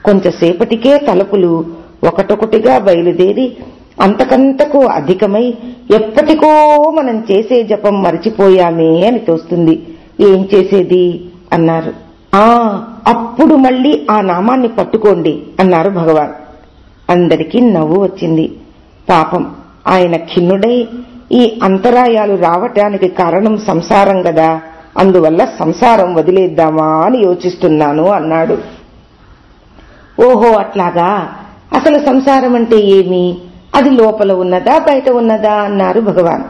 Speaker 1: కొంచెంసేపటికే తలుపులు ఒకటొకటిగా బయలుదేరి అంతకంతకు అధికమై ఎప్పటికో మనం చేసే జపం మరిచిపోయామే అని తోస్తుంది. ఏం చేసేది? అన్నారు. ఆ అప్పుడు మళ్ళీ ఆ నామాన్ని పట్టుకోండి అన్నారు భగవాన్. అందరికీ నవ్వు వచ్చింది. పాపం ఆయన ఖిన్నుడై ఈ అంతరాయాలు రావటానికి కారణం సంసారం గదా. అందువల్ల సంసారం వదిలేద్దామా అని యోచిస్తున్నాను అన్నాడు. ఓహో అట్లాగా? అసలు సంసారం అంటే ఏమి? అది లోపల ఉన్నదా బయట ఉన్నదా అన్నారు భగవాన్.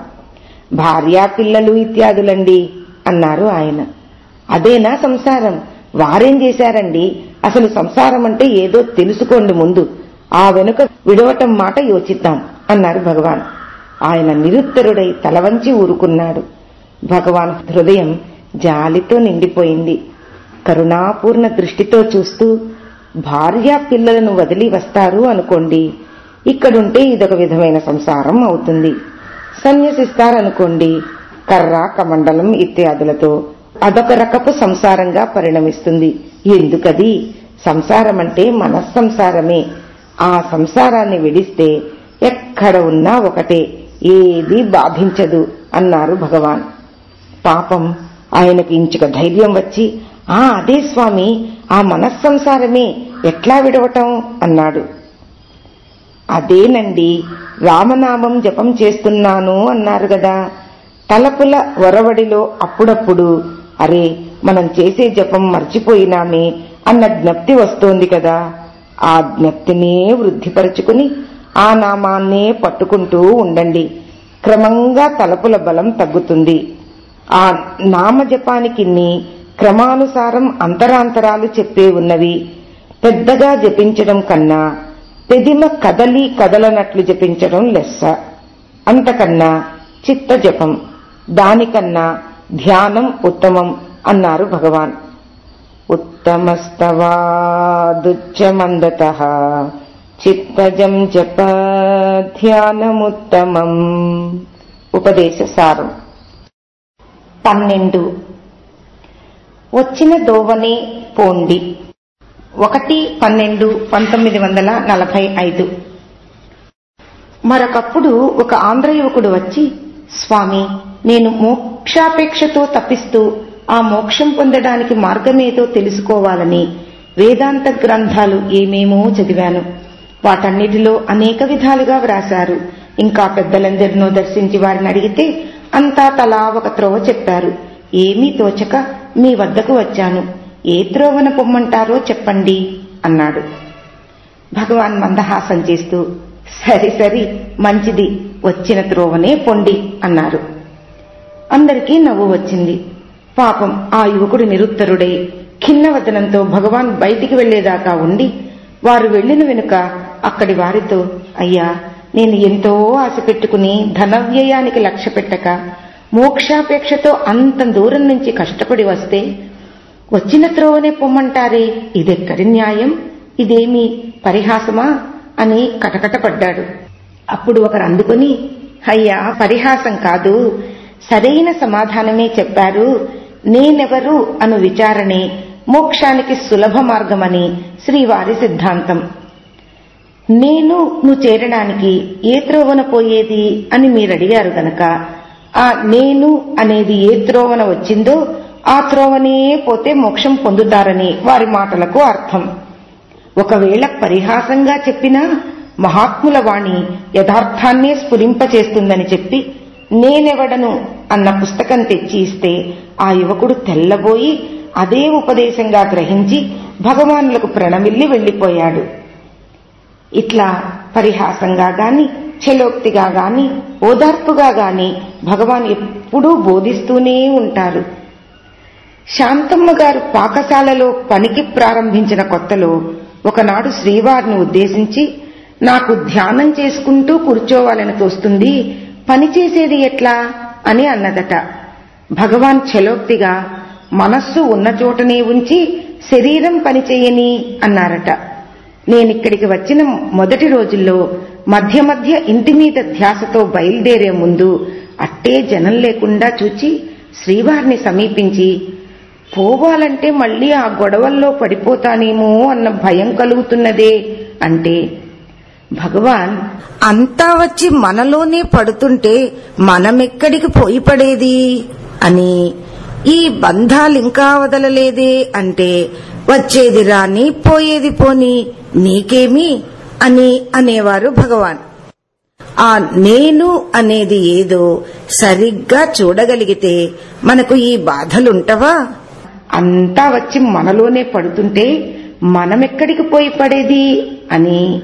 Speaker 1: భార్య పిల్లలు ఇత్యాదులండి అన్నారు ఆయన. అదేనా సంసారం? వారేం చేశారండి? అసలు సంసారం అంటే ఏదో తెలుసుకోండి ముందు. ఆ వెనుక విడవటం మాట యోచిద్దాం అన్నారు భగవాన్. ఆయన నిరుత్తరుడై తలవంచి ఊరుకున్నాడు. భగవాన్ హృదయం జాలితో నిండిపోయింది. కరుణాపూర్ణ దృష్టితో చూస్తూ భార్య పిల్లలను వదిలి వస్తారు అనుకోండి ఇక్కడుంటే ఇదొక విధమైన సంసారం అవుతుంది. సన్యసిస్తారనుకోండి కర్ర కమండలం ఇత్యాదులతో అదొక రకపు సంసారంగా పరిణమిస్తుంది. ఎందుకది? సంసారం అంటే మనస్సంసారమే. ఆ సంసారాన్ని విడిస్తే ఎక్కడ ఉన్నా ఒకటే ఏది బాధించదు అన్నారు భగవాన్. పాపం ఆయనకు ఇంచుక ధైర్యం వచ్చి ఆ అదే స్వామి ఆ మనస్సంసారమే ఎట్లా విడవటం? అన్నాడు. అదేనండి రామనామం జపం చేస్తున్నాను అన్నారు గదా తలపుల వరవడిలో అప్పుడప్పుడు అరే మనం చేసే జపం మర్చిపోయినామే అన్న జ్ఞప్తి వస్తోంది కదా. ఆ జ్ఞప్తినే వృద్ధిపరుచుకుని ఆ నామాన్నే పట్టుకుంటూ ఉండండి. క్రమంగా తలపుల బలం తగ్గుతుంది. ఆ నామజపానికిన్ని క్రమానుసారం అంతరాంతరాలు చెప్పే ఉన్నవి. పెద్దగా జపించడం కన్నా పెదిమ కదలి కదలనట్లు జపించడం లెస్స. అంతకన్నా చిత్త జపం దానికన్నా ధ్యానం ఉత్తమం అన్నారు భగవాన్. ఉత్తమస్తవాదుచ్చమందత చిత్తజం జప ధ్యానముత్తమం ఉపదేశ సారం పన్నెండు. వచ్చిన దోవనే పోండి. ఒకటి పన్నెండు పంతొమ్మిది వందల నలభై ఐదు. మరొకప్పుడు ఒక ఆంధ్ర యువకుడు వచ్చి స్వామి నేను మోక్షాపేక్షతో తప్పిస్తూ ఆ మోక్షం పొందడానికి మార్గమేదో తెలుసుకోవాలని వేదాంత గ్రంథాలు ఏమేమో చదివాను. వాటన్నిటిలో అనేక విధాలుగా వ్రాశారు. ఇంకా పెద్దలందరినో దర్శించి వారిని అడిగితే అంతా తలా ఒక త్రోవ చెప్పారు. ఏమీ తోచక మీ వద్దకు వచ్చాను. ఏ త్రోవన పొమ్మంటారో చెప్పండి అన్నాడు. భగవాన్ మందహాసం చేస్తూ సరి సరి మంచిది వచ్చిన త్రోవనే పొండి అన్నారు. అందరికీ నవ్వు వచ్చింది. పాపం ఆ యువకుడు నిరుత్తరుడై. ఖిన్నవదనంతో భగవాన్ బయటికి వెళ్ళేదాకా ఉండి వారు వెళ్ళిన వెనుక అక్కడి వారితో అయ్యా నేను ఎంతో ఆశ పెట్టుకుని ధనవ్యయానికి లక్ష్య పెట్టక మోక్షాపేక్షతో అంత దూరం నుంచి కష్టపడి వస్తే వచ్చిన త్రోవనే పొమ్మంటారే ఇదెక్కడి న్యాయం? ఇదేమి పరిహాసమా? అని కటకటపడ్డాడు. అప్పుడు ఒకరు అందుకుని అయ్యా పరిహాసం కాదు. సరైన సమాధానమే చెప్పారు. నేనెవరు అను విచారణే మోక్షానికి సులభ మార్గమని శ్రీవారి సిద్ధాంతం. నేను నువ్వు చేరడానికి ఏ త్రోవన పోయేది అని మీరడిగారు గనక ఆ నేను అనేది ఏ త్రోవన వచ్చిందో ఆ త్రోవనే పోతే మోక్షం పొందుతారని వారి మాటలకు అర్థం. ఒకవేళ పరిహాసంగా చెప్పినా మహాత్ముల వాణి యథార్థాన్నే స్ఫురింపచేస్తుందని చెప్పి నేనెవడను అన్న పుస్తకం తెచ్చి ఇస్తే ఆ యువకుడు తెల్లబోయి అదే ఉపదేశంగా గ్రహించి భగవానులకు ప్రణమిల్లి వెళ్ళిపోయాడు ఇట్లా పరిహాసంగా గాని చెలోక్తిగా గాని ఓదార్పుగా గాని భగవాన్ ఎప్పుడూ బోధిస్తూనే ఉంటారు. శాంతమ్మ గారు పాకశాలలో పనికి ప్రారంభించిన కొత్తలో ఒకనాడు శ్రీవారిని ఉద్దేశించి నాకు ధ్యానం చేసుకుంటూ కూర్చోవాలని తోస్తుంది పని చేసేది ఎట్లా? అని అన్నదట. భగవాన్ ఛలోక్తిగా మనస్సు ఉన్న చోటనే ఉంచి శరీరం పనిచేయని అన్నారట. నేనిక్కడికి వచ్చిన మొదటి రోజుల్లో మధ్య మధ్య ఇంటి మీద ధ్యాసతో బయలుదేరే ముందు అట్టే జనం లేకుండా చూచి శ్రీవారిని సమీపించి పోవాలంటే మళ్ళీ ఆ గొడవల్లో పడిపోతానేమో అన్న భయం కలుగుతున్నదే అంటే భగవాన్ అంతా వచ్చి మనలోనే పడుతుంటే మనమెక్కడికి పోయి పడేది? అని ఈ బంధాలింకా వదలలేదే అంటే వచ్చేది రాని పోయేది పోని నీకేమి? అని అనేవారు భగవాన్. ఆ నేను అనేది ఏదో సరిగ్గా చూడగలిగితే మనకు ఈ బాధలుంటవా? అంతా వచ్చి మనలోనే పడుతుంటే మనమెక్కడికి పోయి పడేది? అని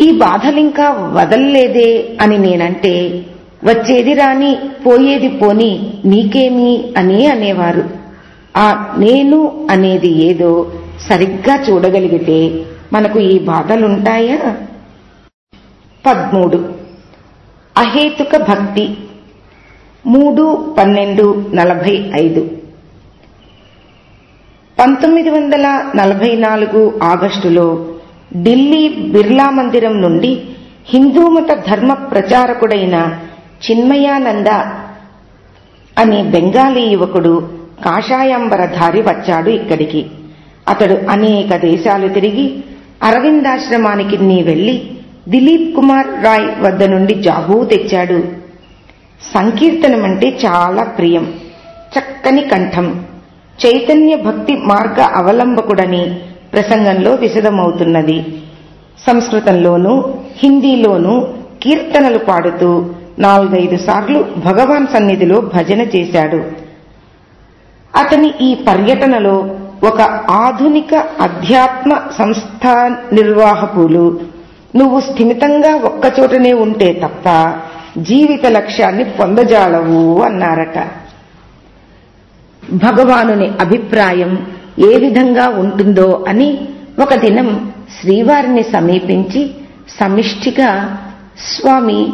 Speaker 1: ఈ బాధలింకా వదల్లేదే అని నేనంటే వచ్చేది రాని పోయేది పోని నీకేమి అని అనేవారు. ఆ నేను అనేది ఏదో సరిగ్గా చూడగలిగితే మనకు ఈ బాధలుంటాయా? పద్మూడు. అహేతుక భక్తి. మూడు పన్నెండు నలభై ఐదు. పంతొమ్మిది వందల నలభై నాలుగు ఆగస్టులో ఢిల్లీ బిర్లా మందిరం నుండి హిందూమత ధర్మ ప్రచారకుడైన చిన్మయానంద అనే బెంగాలీ యువకుడు కాషాయాంబరధారి వచ్చాడు ఇక్కడికి. అతడు అనేక దేశాలు తిరిగి అరవిందాశ్రమానికి నీ వెళ్ళి దిలీప్ కుమార్ రాయ్ వద్ద నుండి జాబు తెచ్చాడు. సంకీర్తనమంటే చాలా ప్రియం. చక్కని కంఠం. చైతన్య భక్తి మార్గ అవలంబకుడని ప్రసంగంలో విశదమవుతున్నది. సంస్కృతంలోనూ హిందీలోనూ కీర్తనలు పాడుతూ నాలుగైదు సార్లు భగవాన్ సన్నిధిలో భజన చేశాడు. అతని ఈ పర్యటనలో ఒక ఆధునిక అధ్యాత్మ సంస్థా నిర్వాహకులు నువ్వు స్థిమితంగా ఒక్కచోటనే ఉంటే తప్ప జీవిత లక్ష్యాన్ని పొందజాలవు అన్నారట. భగవానుని అభిప్రాయం ఏ విధంగా ఉంటుందో అని ఒక దినం శ్రీవారిని సమీపించి సమిష్టిగా స్వామి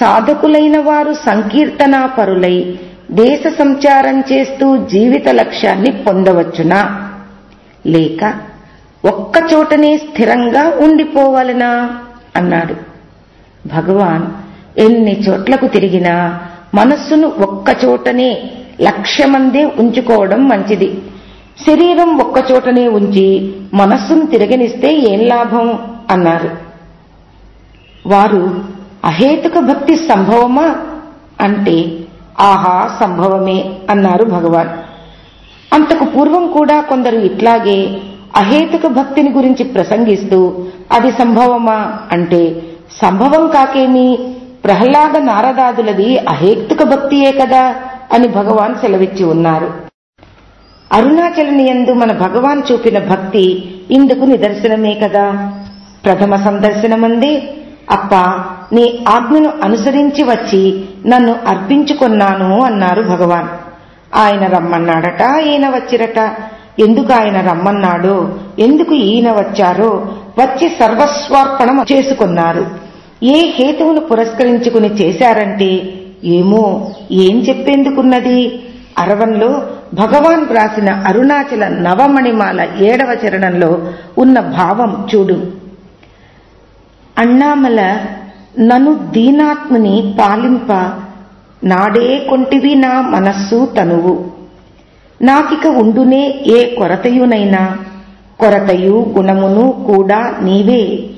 Speaker 1: సాధకులైన వారు సంకీర్తనాపరులై దేశ సంచారం చేస్తూ జీవిత లక్ష్యాన్ని పొందవచ్చునా? లేక ఒక్కచోటనే స్థిరంగా ఉండిపోవాలనా అన్నాడు. భగవాన్ ఎన్ని చోట్లకు తిరిగినా మనస్సును ఒక్కచోటనే లక్ష్యమందే ఉంచుకోవడం మంచిది. శరీరం ఒక్కచోటనే ఉంచి మనస్సును తిరగనిస్తే ఏం లాభం? అన్నారు. వారు అహేతుక భక్తి సంభవమా? అంటే ఆహా సంభవమే అన్నారు భగవాన్. అంతకు పూర్వం కూడా కొందరు ఇట్లాగే అహేతుక భక్తిని గురించి ప్రసంగిస్తూ అది సంభవమా? అంటే సంభవం కాకేమి? ప్రహ్లాద నారదాదులది అహేతుక భక్తియే కదా అని భగవాన్ సెలవిచ్చి ఉన్నారు. అరుణాచలనియందు మన భగవాన్ చూపిన భక్తి ఇందుకు నిదర్శనమే కదా. ప్రథమ సందర్శనమందే. అప్ప నీ ఆజ్ఞను అనుసరించి వచ్చి నన్ను అర్పించుకున్నాను అన్నారు భగవాన్. ఆయన రమ్మన్నాడట ఈయన వచ్చిరట. ఎందుకు ఆయన రమ్మన్నాడో? ఎందుకు ఈయన వచ్చారో వచ్చి సర్వస్వార్పణం చేసుకున్నారు. ఏ హేతువును పురస్కరించుకుని చేశారంటే ఏమో ఏం చెప్పేందుకున్నది? అరవంలో భగవాన్ రాసిన అరుణాచల నవమణిమాల ఏడవ చరణంలో ఉన్న భావం చూడు. అన్నామల నను దీనాత్ముని పాలింప నాడే కొంటివి నా మనస్సు తనువు. నాకిక ఉండునే ఏ కొరతయునైనా కొరతయు గుణమును కూడా నీవే.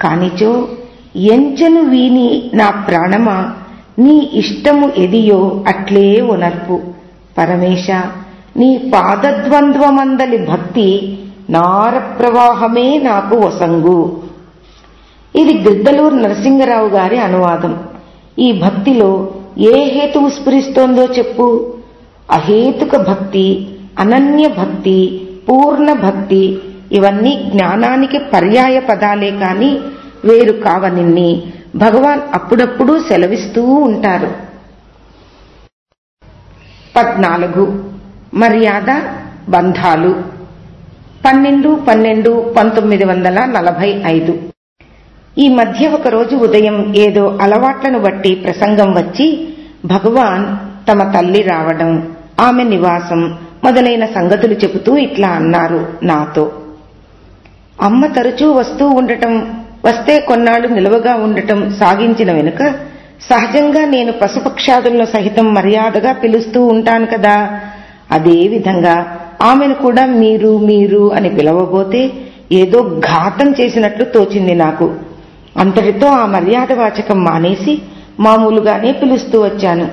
Speaker 1: కానిచో ఎంచెను వీని నా ప్రాణమా నీ ఇష్టము ఎదియో అట్లే ఉనర్పు పరమేశ నీ పాదద్వంద్వమందలి భక్తి నార ప్రవాహమే నాకు వసంగు. ఇది గిద్దలూరు నరసింగరావు గారి అనువాదం. ఈ భక్తిలో ఏ హేతువు స్ఫురిస్తోందో చెప్పు. అహేతుక భక్తి అనన్య భక్తి పూర్ణ భక్తి ఇవన్నీ జ్ఞానానికి పర్యాయ పదాలే కాని వేరు కావనిన్ని భగవాన్ అప్పుడప్పుడు సెలవిస్తూ ఉంటారు. పద్నాలుగు. మర్యాద బంధాలు. పన్నెండు పన్నెండు పంతొమ్మిది వందల నలభై ఐదు. ఈ మధ్య ఒక రోజు ఉదయం ఏదో అలవాట్లను బట్టి ప్రసంగం వచ్చి భగవాన్ తమ తల్లి రావడం ఆమె నివాసం మొదలైన సంగతులు చెబుతూ ఇట్లా అన్నారు నాతో. అమ్మ తరచూ వస్తూ ఉండటం వస్తే కొన్నాళ్ళు నిలువగా ఉండటం సాగించిన వెనుక సహజంగా నేను పశుపక్షాదులను సహితం మర్యాదగా పిలుస్తూ ఉంటాను కదా. అదే విధంగా ఆమెను కూడా మీరు మీరు అని పిలవబోతే ఏదో ఘాతం చేసినట్లు తోచింది నాకు. అంతటితో ఆ మర్యాద వాచకం మానేసి మామూలుగానే పిలుస్తూ వచ్చాను.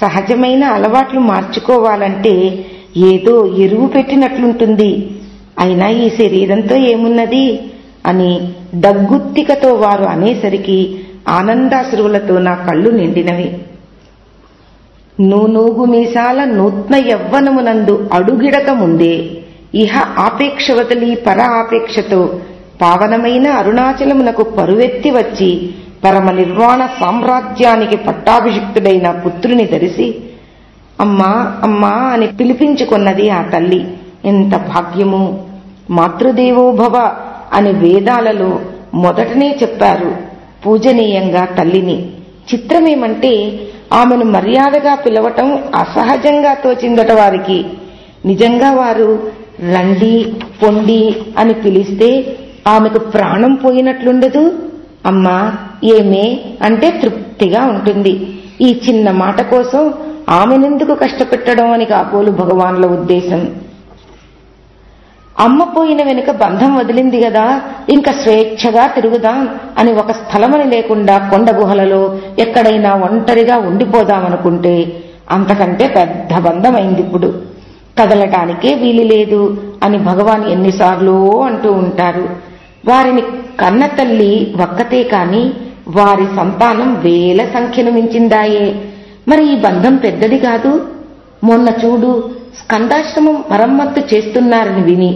Speaker 1: సహజమైన అలవాట్లు మార్చుకోవాలంటే ఏదో ఎరువు పెట్టినట్లుంటుంది. అయినా ఈ శరీరంతో ఏమున్నది? అని దగ్గుత్తికతో వారు అనేసరికి ఆనందాశ్రువులతో నా కళ్ళు నిండినవి. నూనూగు మీసాల నూత్న యవ్వనమునందు అడుగిడక ముందే ఇహ ఆపేక్షవతలి పర ఆపేక్షతో పావనమైన అరుణాచలమునకు పరువెత్తి వచ్చి పరమ నిర్వాణ సామ్రాజ్యానికి పట్టాభిషిక్తుడైన పుత్రుని ధరిసి అమ్మా అమ్మా అని పిలిపించుకున్నది ఆ తల్లి. ఎంత భాగ్యము! మాతృదేవోభవ అని వేదాలలో మొదటనే చెప్పారు. పూజనీయంగా తల్లిని. చిత్రమేమంటే ఆమెను మర్యాదగా పిలవటం అసహజంగా తోచిందట వారికి. నిజంగా వారు రండి పొండి అని పిలిస్తే ఆమెకు ప్రాణం పోయినట్లుండదు? అమ్మా ఏమే? అంటే తృప్తిగా ఉంటుంది. ఈ చిన్న మాట కోసం ఆమెనెందుకు కష్టపెట్టడం అని కాబోలు భగవాన్ల ఉద్దేశం. అమ్మ పోయిన వెనుక బంధం వదిలింది కదా ఇంకా స్వేచ్ఛగా తిరుగుదాం అని ఒక స్థలమని లేకుండా కొండ గుహలలో ఎక్కడైనా ఒంటరిగా ఉండిపోదామనుకుంటే అంతకంటే పెద్ద బంధం అయింది ఇప్పుడు. కదలటానికే వీలు లేదు అని భగవాన్ ఎన్నిసార్లు అంటూ ఉంటారు. వారిని కన్న తల్లి ఒక్కతే కాని వారి సంతానం వేల సంఖ్యను మించిందాయే. మరి ఈ బంధం పెద్దది కాదు మొన్న చూడు స్కందాశ్రమం మరమ్మత్తు చేస్తున్నారని విని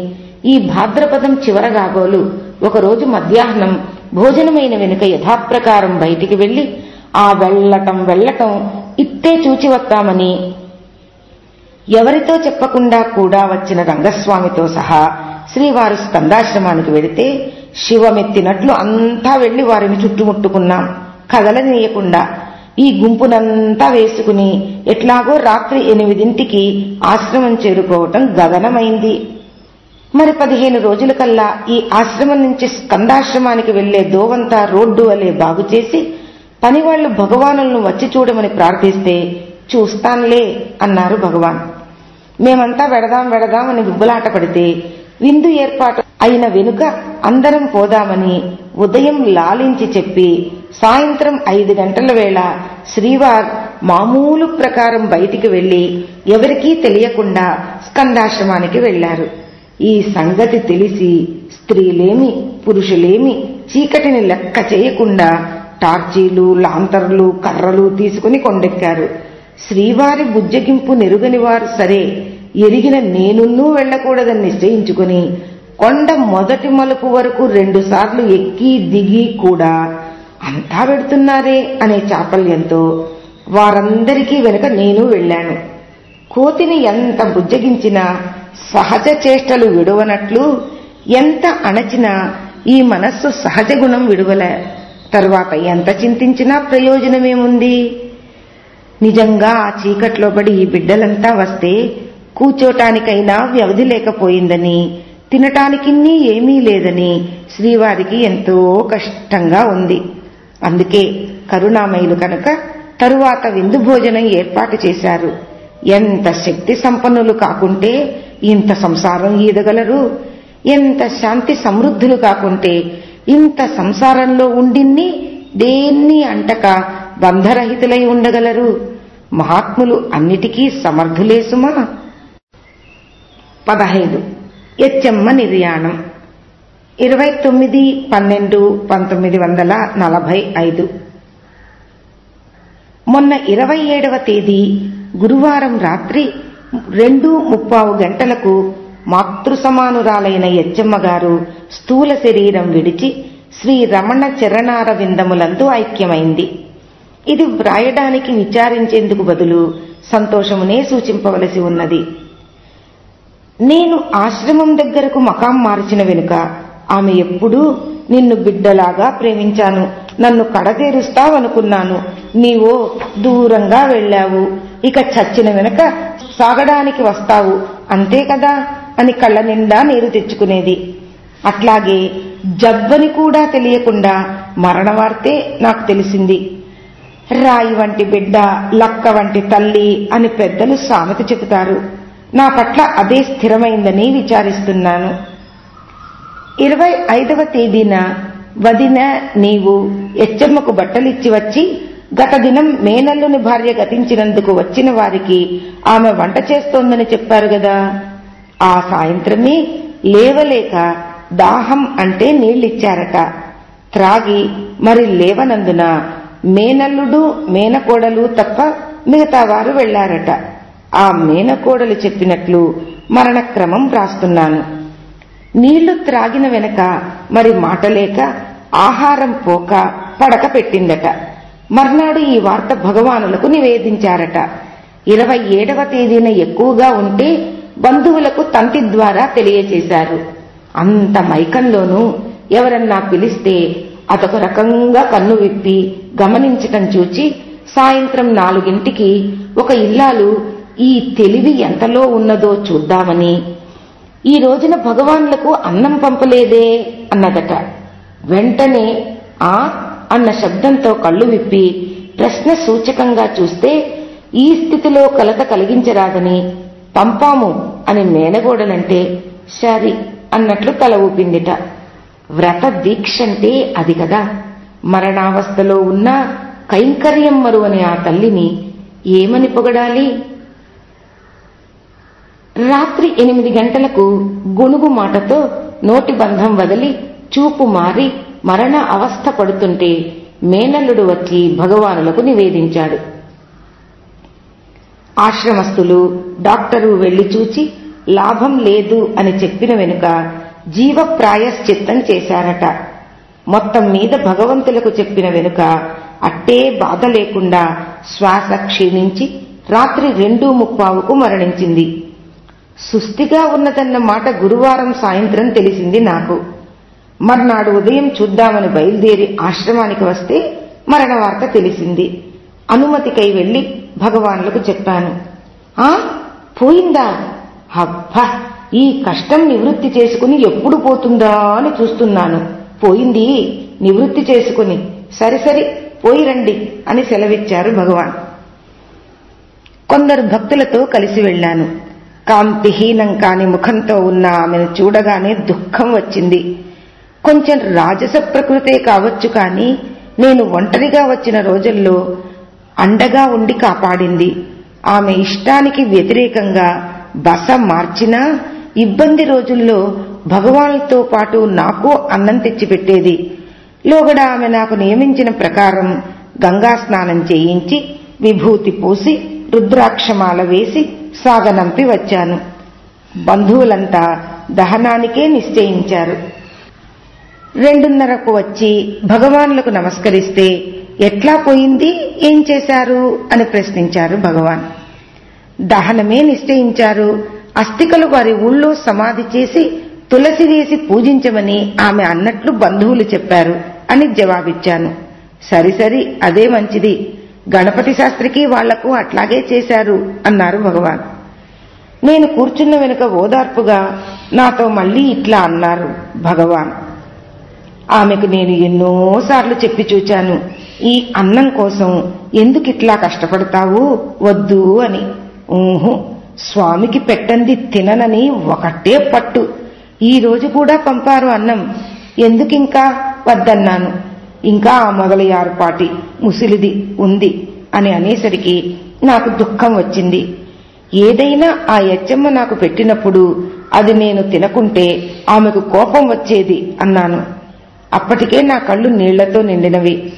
Speaker 1: ఈ భాద్రపదం చివరగాగోలు ఒకరోజు మధ్యాహ్నం భోజనమైన వెనుక యథాప్రకారం బయటికి వెళ్ళి ఆ వెళ్ళటం వెళ్ళటం ఇట్టే చూచి వస్తామని ఎవరితో చెప్పకుండా కూడా వచ్చిన రంగస్వామితో సహా శ్రీవారు స్కందాశ్రమానికి వెడితే శివమెత్తినట్లు అంతా వెళ్ళి వారిని చుట్టుముట్టుకున్నాం. కదలనీయకుండా ఈ గుంపునంతా వేసుకుని ఎట్లాగో రాత్రి ఎనిమిదింటికి ఆశ్రమం చేరుకోవటం గగనమైంది. మరి పదిహేను రోజుల కల్లా ఈ ఆశ్రమం నుంచి స్కందాశ్రమానికి వెళ్ళే దోవంతా రోడ్డు వలె బాగు చేసి పనివాళ్ళు భగవానులను వచ్చి చూడమని ప్రార్థిస్తే చూస్తాన్లే అన్నారు భగవాన్. మేమంతా వెడదాం వెడదాం అని గుబ్బలాట పడితే విందు ఏర్పాటు అయిన వెనుక అందరం పోదామని ఉదయం లాలించి చెప్పి సాయంత్రం ఐదు గంటల వేళ శ్రీవార్ మామూలు ప్రకారం బయటికి వెళ్ళి ఎవరికీ తెలియకుండా స్కందాశ్రమానికి వెళ్ళారు ఈ సంగతి తెలిసి స్త్రీలేమి పురుషులేమి చీకటిని లెక్క చేయకుండా టార్చీలు లాంతర్లు కర్రలు తీసుకుని కొండెక్కారు. శ్రీవారి బుజ్జగింపు నెరుగని వారు సరే ఎరిగిన నేనున్నూ వెళ్ళకూడదని నిశ్చయించుకుని కొండ మొదటి మలుపు వరకు రెండుసార్లు ఎక్కి దిగి కూడా అంతా పెడుతున్నారే అనే చాపల్యంతో వారందరికీ వెనుక నేను వెళ్ళాను. కోతిని ఎంత బుజ్జగించినా సహజ చేష్టలు విడువనట్లు ఎంత అణచినా ఈ మనస్సు సహజ గుణం విడువలే. తరువాత ఎంత చింతించినా ప్రయోజనమేముంది? నిజంగా ఆ చీకట్లో పడి ఈ బిడ్డలంతా వస్తే కూర్చోటానికైనా వ్యవధి లేకపోయిందని తినటానికి ఏమీ లేదని శ్రీవారికి ఎంతో కష్టంగా ఉంది. అందుకే కరుణామయులు కనుక తరువాత విందు భోజనం ఏర్పాటు చేశారు. ఎంత శక్తి సంపన్నులు కాకుంటే ఇంత సంసారం ఈదగలరు. ఎంత శాంతి సమృద్ధులు కాకుంటే ఇంత సంసారంలో ఉండిన్ని దేన్ని అంటక బంధరహితులై ఉండగలరు. మహాత్ములు అన్నిటికీ సమర్థులే సుమా. పదహైదు. ఎచ్చమ్మ నిర్యాణం. ఇరవై తొమ్మిది పన్నెండు పంతొమ్మిది వందల నలభై ఐదు. మొన్న ఇరవై ఏడవ తేదీ గురువారం రాత్రి రెండు ముప్పావు గంటలకు మాతృసమానురాలైన యచ్చమ్మ గారు స్థూల శరీరం విడిచి శ్రీ రమణ చరణార విందములందు ఐక్యమైంది. ఇది వ్రాయడానికి విచారించేందుకు బదులు సంతోషమునే సూచింపవలసి ఉన్నది. నేను ఆశ్రమం దగ్గరకు మకాం మార్చిన వెనుక ఆమె ఎప్పుడూ నిన్ను బిడ్డలాగా ప్రేమించాను. నన్ను కడతేరుస్తావనుకున్నాను. నీవో దూరంగా వెళ్ళావు. ఇక చచ్చిన వెనక సాగడానికి వస్తావు. అంతే కదా? అని కళ్ళ నిండా నీరు తెచ్చుకునేది. అట్లాగే జబ్బని కూడా తెలియకుండా మరణ వార్తే నాకు తెలిసింది. రాయి వంటి బిడ్డ లక్క వంటి తల్లి అని పెద్దలు సామెత చెబుతారు. నా పట్ల అదే స్థిరమైందని విచారిస్తున్నాను. ఇరవై ఐదవ తేదీన వదిన నీవు ఎచ్చమ్మకు బట్టలిచ్చి వచ్చి గత దినం మేనల్లుని భార్య గతించినందుకు వచ్చిన వారికి ఆమె వంట చేస్తోందని చెప్పారు గదా. ఆ సాయంత్రమే లేవలేక దాహం అంటే నీళ్ళిచ్చారట త్రాగి మరి లేవనందున మేనల్లుడు మేనకోడలు తప్ప మిగతా వారు వెళ్ళారట. ఆ మేనకోడలు చెప్పినట్లు మరణక్రమం రాస్తున్నాను. నీళ్ళు త్రాగిన వెనక మరి మాటలేక ఆహారం పోక పడక పెట్టిందట. మర్నాడు ఈ వార్త భగవానులకు నివేదించారట. ఇరవై ఏడవ తేదీన ఎక్కువగా ఉంటే బంధువులకు తంతి ద్వారా తెలియచేశారు. అంత మైకంలోనూ ఎవరన్నా పిలిస్తే అదొక రకంగా కన్ను విప్పి గమనించటం చూచి సాయంత్రం నాలుగింటికి ఒక ఇల్లాలు ఈ తెలివి ఎంతలో ఉన్నదో చూద్దామని ఈ రోజున భగవాన్లకు అన్నం పంపలేదే అన్నదట. వెంటనే ఆ అన్న శబ్దంతో కళ్ళు విప్పి ప్రశ్న సూచకంగా చూస్తే ఈ స్థితిలో కలత కలిగించరాదని పంపాము అని మేనగోడలంటే సరి అన్నట్లు తల ఊపిందిట. వ్రత దీక్షంటే అది కదా. మరణావస్థలో ఉన్న కైంకర్యం మరువని ఆ తల్లిని ఏమని పొగడాలి? రాత్రి ఎనిమిది గంటలకు గొణుగు మాటతో నోటి బంధం వదిలి చూపు మారి మరణ అవస్థ పడుతుంటే మేనల్లుడు వచ్చి భగవానులకు నివేదించాడు. ఆశ్రమస్తులు డాక్టరు వెళ్ళి చూచి లాభం లేదు అని చెప్పిన వెనుక జీవ ప్రాయశ్చిత్తం చేశారట. మొత్తం మీద భగవంతులకు చెప్పిన వెనుక అట్టే బాధ లేకుండా శ్వాస క్షీణించి రాత్రి రెండు ముప్పావుకు మరణించింది. సుస్థిగా ఉన్నదన్న మాట గురువారం సాయంత్రం తెలిసింది నాకు. మర్నాడు ఉదయం చూద్దామని బయలుదేరి ఆశ్రమానికి వస్తే మరణ వార్త తెలిసింది. అనుమతికై వెళ్ళి భగవాన్లకు చెప్పాను. ఆ? పోయిందా? అబ్బా! ఈ కష్టం నివృత్తి చేసుకుని ఎప్పుడు పోతుందా అని చూస్తున్నాను. పోయింది నివృత్తి చేసుకుని. సరి సరి పోయి రండి అని సెలవిచ్చారు భగవాన్. కొందరు భక్తులతో కలిసి వెళ్ళాను కాంతిహీనం కాని ముఖంతో ఉన్న ఆమెను చూడగానే దుఃఖం వచ్చింది. కొంచెం రాజస ప్రకృతే కావచ్చు కాని నేను ఒంటరిగా వచ్చిన రోజుల్లో అండగా ఉండి కాపాడింది. ఆమె ఇష్టానికి వ్యతిరేకంగా బస మార్చినా ఇబ్బంది రోజుల్లో భగవాన్తో పాటు నాకు అన్నం తెచ్చిపెట్టేది. లోగడ ఆమె నాకు నియమించిన ప్రకారం గంగా స్నానం చేయించి విభూతి పూసి రుద్రాక్షమాల వేసి సాగనంపి వచ్చాను. బంధువులంతా దహనానికే నిశ్చయించారు. రెండున్నరకు వచ్చి భగవాన్లకు నమస్కరిస్తే ఎట్లా పోయింది? ఏం చేశారు? అని ప్రశ్నించారు భగవాన్. దహనమే నిశ్చయించారు. అస్థికలు వారి ఊళ్ళో సమాధి చేసి తులసి వేసి పూజించమని ఆమె అన్నట్లు బంధువులు చెప్పారు అని జవాబిచ్చాను. సరి సరి అదే మంచిది. గణపతి శాస్త్రికి వాళ్ళకు అట్లాగే చేశారు అన్నారు భగవాన్. నేను కూర్చున్న వెనుక ఓదార్పుగా నాతో మళ్ళీ ఇట్లా అన్నారు భగవాన్. ఆమెకు నేను ఎన్నోసార్లు చెప్పి చూచాను ఈ అన్నం కోసం ఎందుకిట్లా కష్టపడతావు వద్దు అని. ఊహు స్వామికి పెట్టంది తిననని ఒకటే పట్టు. ఈ రోజు కూడా పంపారు అన్నం ఎందుకింకా? వద్దన్నాను. ఇంకా ఆ మొదలయారుపాటి ముసిలిది ఉంది అని అనేసరికి నాకు దుఃఖం వచ్చింది. ఏదైనా ఆ యచ్చమ్మ నాకు పెట్టినప్పుడు అది నేను తినకుంటే ఆమెకు కోపం వచ్చేది అన్నాను. అప్పటికే నా కళ్ళు నీళ్ళతో నిండినవి.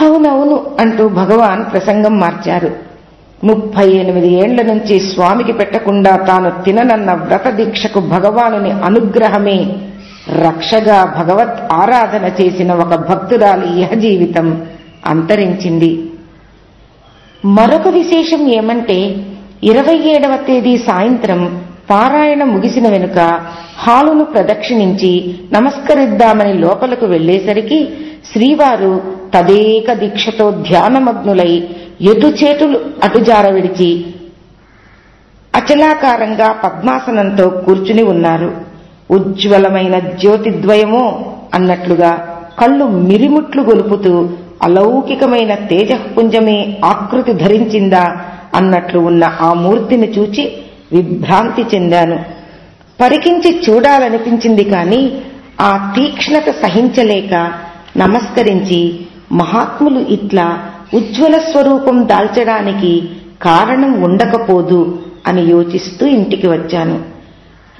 Speaker 1: అవునవును అంటూ భగవాన్ ప్రసంగం మార్చారు. ముప్పై ఎనిమిది ఏళ్ళ నుంచి స్వామికి పెట్టకుండా తాను తిననన్న వ్రత దీక్షకు భగవానుని అనుగ్రహమే రక్షగా భగవత్ ఆరాధన చేసిన ఒక భక్తురాలి ఇహ జీవితం అంతరించింది. మరొక విశేషం ఏమంటే ఇరవై ఏడవ తేదీ సాయంత్రం పారాయణ ముగిసిన వెనుక హాలును ప్రదక్షిణించి నమస్కరిద్దామని లోపలకు వెళ్ళేసరికి శ్రీవారు తదేక దీక్షతో ధ్యానమగ్నులై ఎటు చేతులు అటు విడిచి అచలాకారంగా పద్మాసనంతో కూర్చుని ఉన్నారు. ఉజ్వలమైన జ్యోతిద్వయమో అన్నట్లుగా కళ్ళు మిరిముట్లు గొలుపుతూ అలౌకికమైన తేజపుంజమే ఆకృతి ధరించిందా అన్నట్లు ఉన్న ఆ మూర్తిని చూచి విభ్రాంతి చెందాను. పరికించి చూడాలనిపించింది కాని ఆ తీక్ష్ణత సహించలేక నమస్కరించి మహాత్ములు ఇట్లా ఉజ్వల స్వరూపం దాల్చడానికి కారణం ఉండకపోదు అని యోచిస్తూ ఇంటికి వచ్చాను.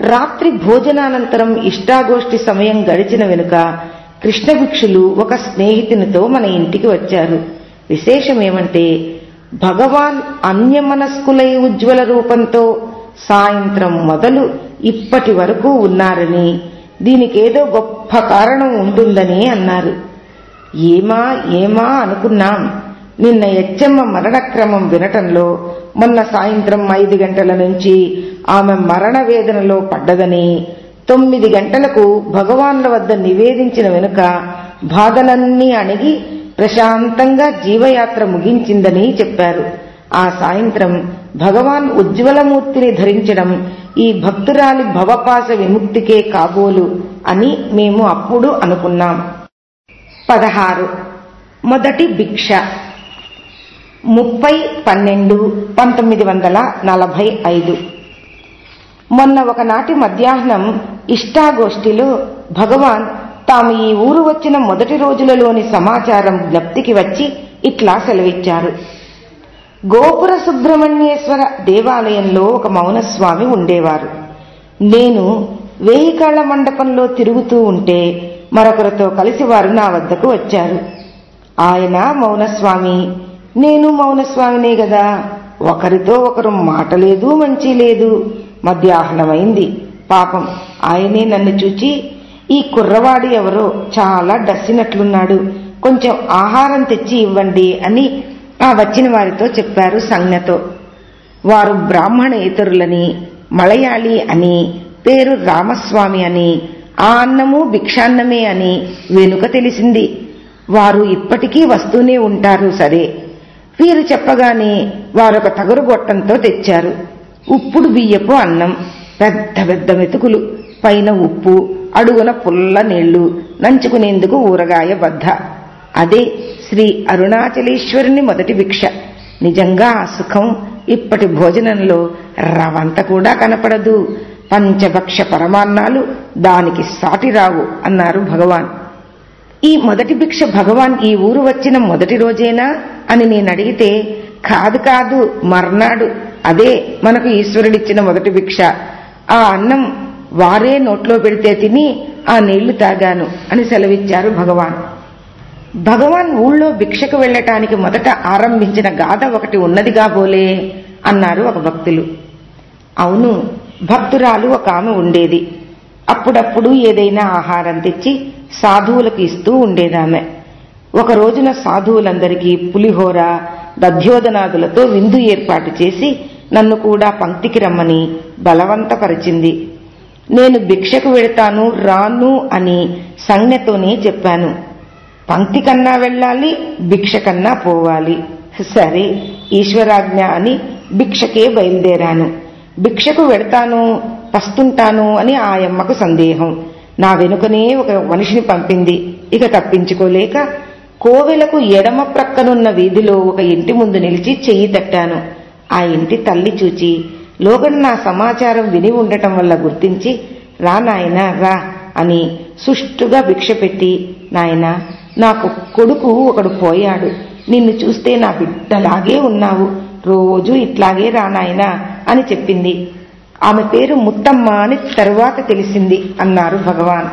Speaker 1: రాత్రి భోజనానంతరం ఇష్టాగోష్ఠి సమయం గడిచిన వెనుక కృష్ణభిక్షులు ఒక స్నేహితునితో మన ఇంటికి వచ్చారు. విశేషమేమంటే భగవాన్ అన్యమనస్కులై ఉజ్వల రూపంతో సాయంత్రం మొదలు ఇప్పటి వరకు ఉన్నారని దీనికేదో గొప్ప కారణం ఉంటుందని అన్నారు. ఏమా ఏమా అనుకున్నాం. నిన్న ఎచ్చమ్మ మరణక్రమం వినటంలో మొన్న సాయంత్రం ఐదు గంటల నుంచి ఆమె మరణ వేదనలో పడ్డదని తొమ్మిది గంటలకు భగవాన్ల వద్ద నివేదించిన వెనుక బాధలన్నీ అణిగి ప్రశాంతంగా జీవయాత్ర ముగించిందని చెప్పారు. ఆ సాయంత్రం భగవాన్ ఉజ్వలమూర్తిని ధరించడం ఈ భక్తురాలి భవపాస విముక్తికే కాబోలు అని మేము అప్పుడు అనుకున్నాం. పదహారు. మొదటి భిక్ష. ముప్పై పన్నెండు పంతొమ్మిది వందల నలభై ఐదు. మొన్న ఒకనాటి మధ్యాహ్నం ఇష్టాగోష్ఠిలో భగవాన్ తాము ఈ ఊరు వచ్చిన మొదటి రోజులలోని సమాచారం జ్ఞప్తికి వచ్చి ఇట్లా సెలవిచ్చారు. గోపుర సుబ్రహ్మణ్యేశ్వర దేవాలయంలో ఒక మౌనస్వామి ఉండేవారు. నేను వేయి మండపంలో తిరుగుతూ ఉంటే మరొకరితో కలిసి వారు నా వద్దకు వచ్చారు. ఆయన మౌనస్వామి నేను మౌనస్వామినే గదా. ఒకరితో ఒకరు మాట లేదు మంచి లేదు. మధ్యాహ్నమైంది. పాపం ఆయనే నన్ను చూచి ఈ కుర్రవాడు ఎవరో? చాలా డస్సినట్లున్నాడు. కొంచెం ఆహారం తెచ్చి ఇవ్వండి అని ఆ వచ్చిన వారితో చెప్పారు సంజ్ఞతో. వారు బ్రాహ్మణేతరులని మలయాళీ అని పేరు రామస్వామి అని ఆ అన్నము భిక్షాన్నమే అని వెనుక తెలిసింది. వారు ఇప్పటికీ వస్తూనే ఉంటారు సరే. వీరు చెప్పగానే వారొక తగురు గొట్టంతో తెచ్చారు. ఉప్పుడు బియ్యపు అన్నం పెద్ద పెద్ద మెతుకులు పైన ఉప్పు అడుగున పుల్ల నీళ్ళు నంచుకునేందుకు ఊరగాయ బద్ద అదే శ్రీ అరుణాచలేశ్వరుని మొదటి భిక్ష. నిజంగా ఆ సుఖం ఇప్పటి భోజనంలో రవంత కూడా కనపడదు. పంచభక్ష పరమాన్నాలు దానికి సాటి రావు అన్నారు భగవాన్. ఈ మొదటి భిక్ష భగవాన్ ఈ ఊరు వచ్చిన మొదటి రోజేనా? అని నేను అడిగితే కాదు కాదు మర్నాడు. అదే మనకు ఈశ్వరుడిచ్చిన మొదటి భిక్ష. ఆ అన్నం వారే నోట్లో పెడితే తిని ఆ నీళ్ళు తాగాను అని సెలవిచ్చారు భగవాన్. భగవాన్ ఊళ్ళో భిక్షకు వెళ్ళటానికి మొదట ఆరంభించిన గాథ ఒకటి ఉన్నది కాబోలే అన్నారు ఒక భక్తులు. అవును భక్తురాలు ఒక ఆమె ఉండేది. అప్పుడప్పుడు ఏదైనా ఆహారం తెచ్చి సాధువులకు ఇస్తూ ఉండేదామె. ఒక రోజున సాధువులందరికీ పులిహోర దధ్యోదనాదులతో విందు ఏర్పాటు చేసి నన్ను కూడా పంక్తికి రమ్మని బలవంతపరిచింది. నేను భిక్షకు వెళతాను రాను అని సంజ్ఞతోనే చెప్పాను. పంక్తి కన్నా వెళ్ళాలి భిక్ష కన్నా పోవాలి. సరే ఈశ్వరాజ్ఞ అని భిక్షకే బయలుదేరాను. భిక్షకు వెడతాను పస్తుంటాను అని ఆయమ్మకు సందేహం. నా వెనుకనే ఒక మనిషిని పంపింది. ఇక తప్పించుకోలేక కోవెలకు ఎడమ ప్రక్కనున్న వీధిలో ఒక ఇంటి ముందు నిలిచి చెయ్యి తట్టాను. ఆ ఇంటి తల్లి చూచి లోగన్ నా సమాచారం విని ఉండటం వల్ల గుర్తించి రా నాయనా రా అని సుష్టుగా భిక్ష పెట్టి నాయన నాకు కొడుకు ఒకడు పోయాడు. నిన్ను చూస్తే నా బిడ్డలాగే ఉన్నావు. రోజు ఇట్లాగే రా నాయనా అని చెప్పింది. ఆమె పేరు ముత్తమ్మ అని తరువాత తెలిసింది అన్నారు భగవాన్.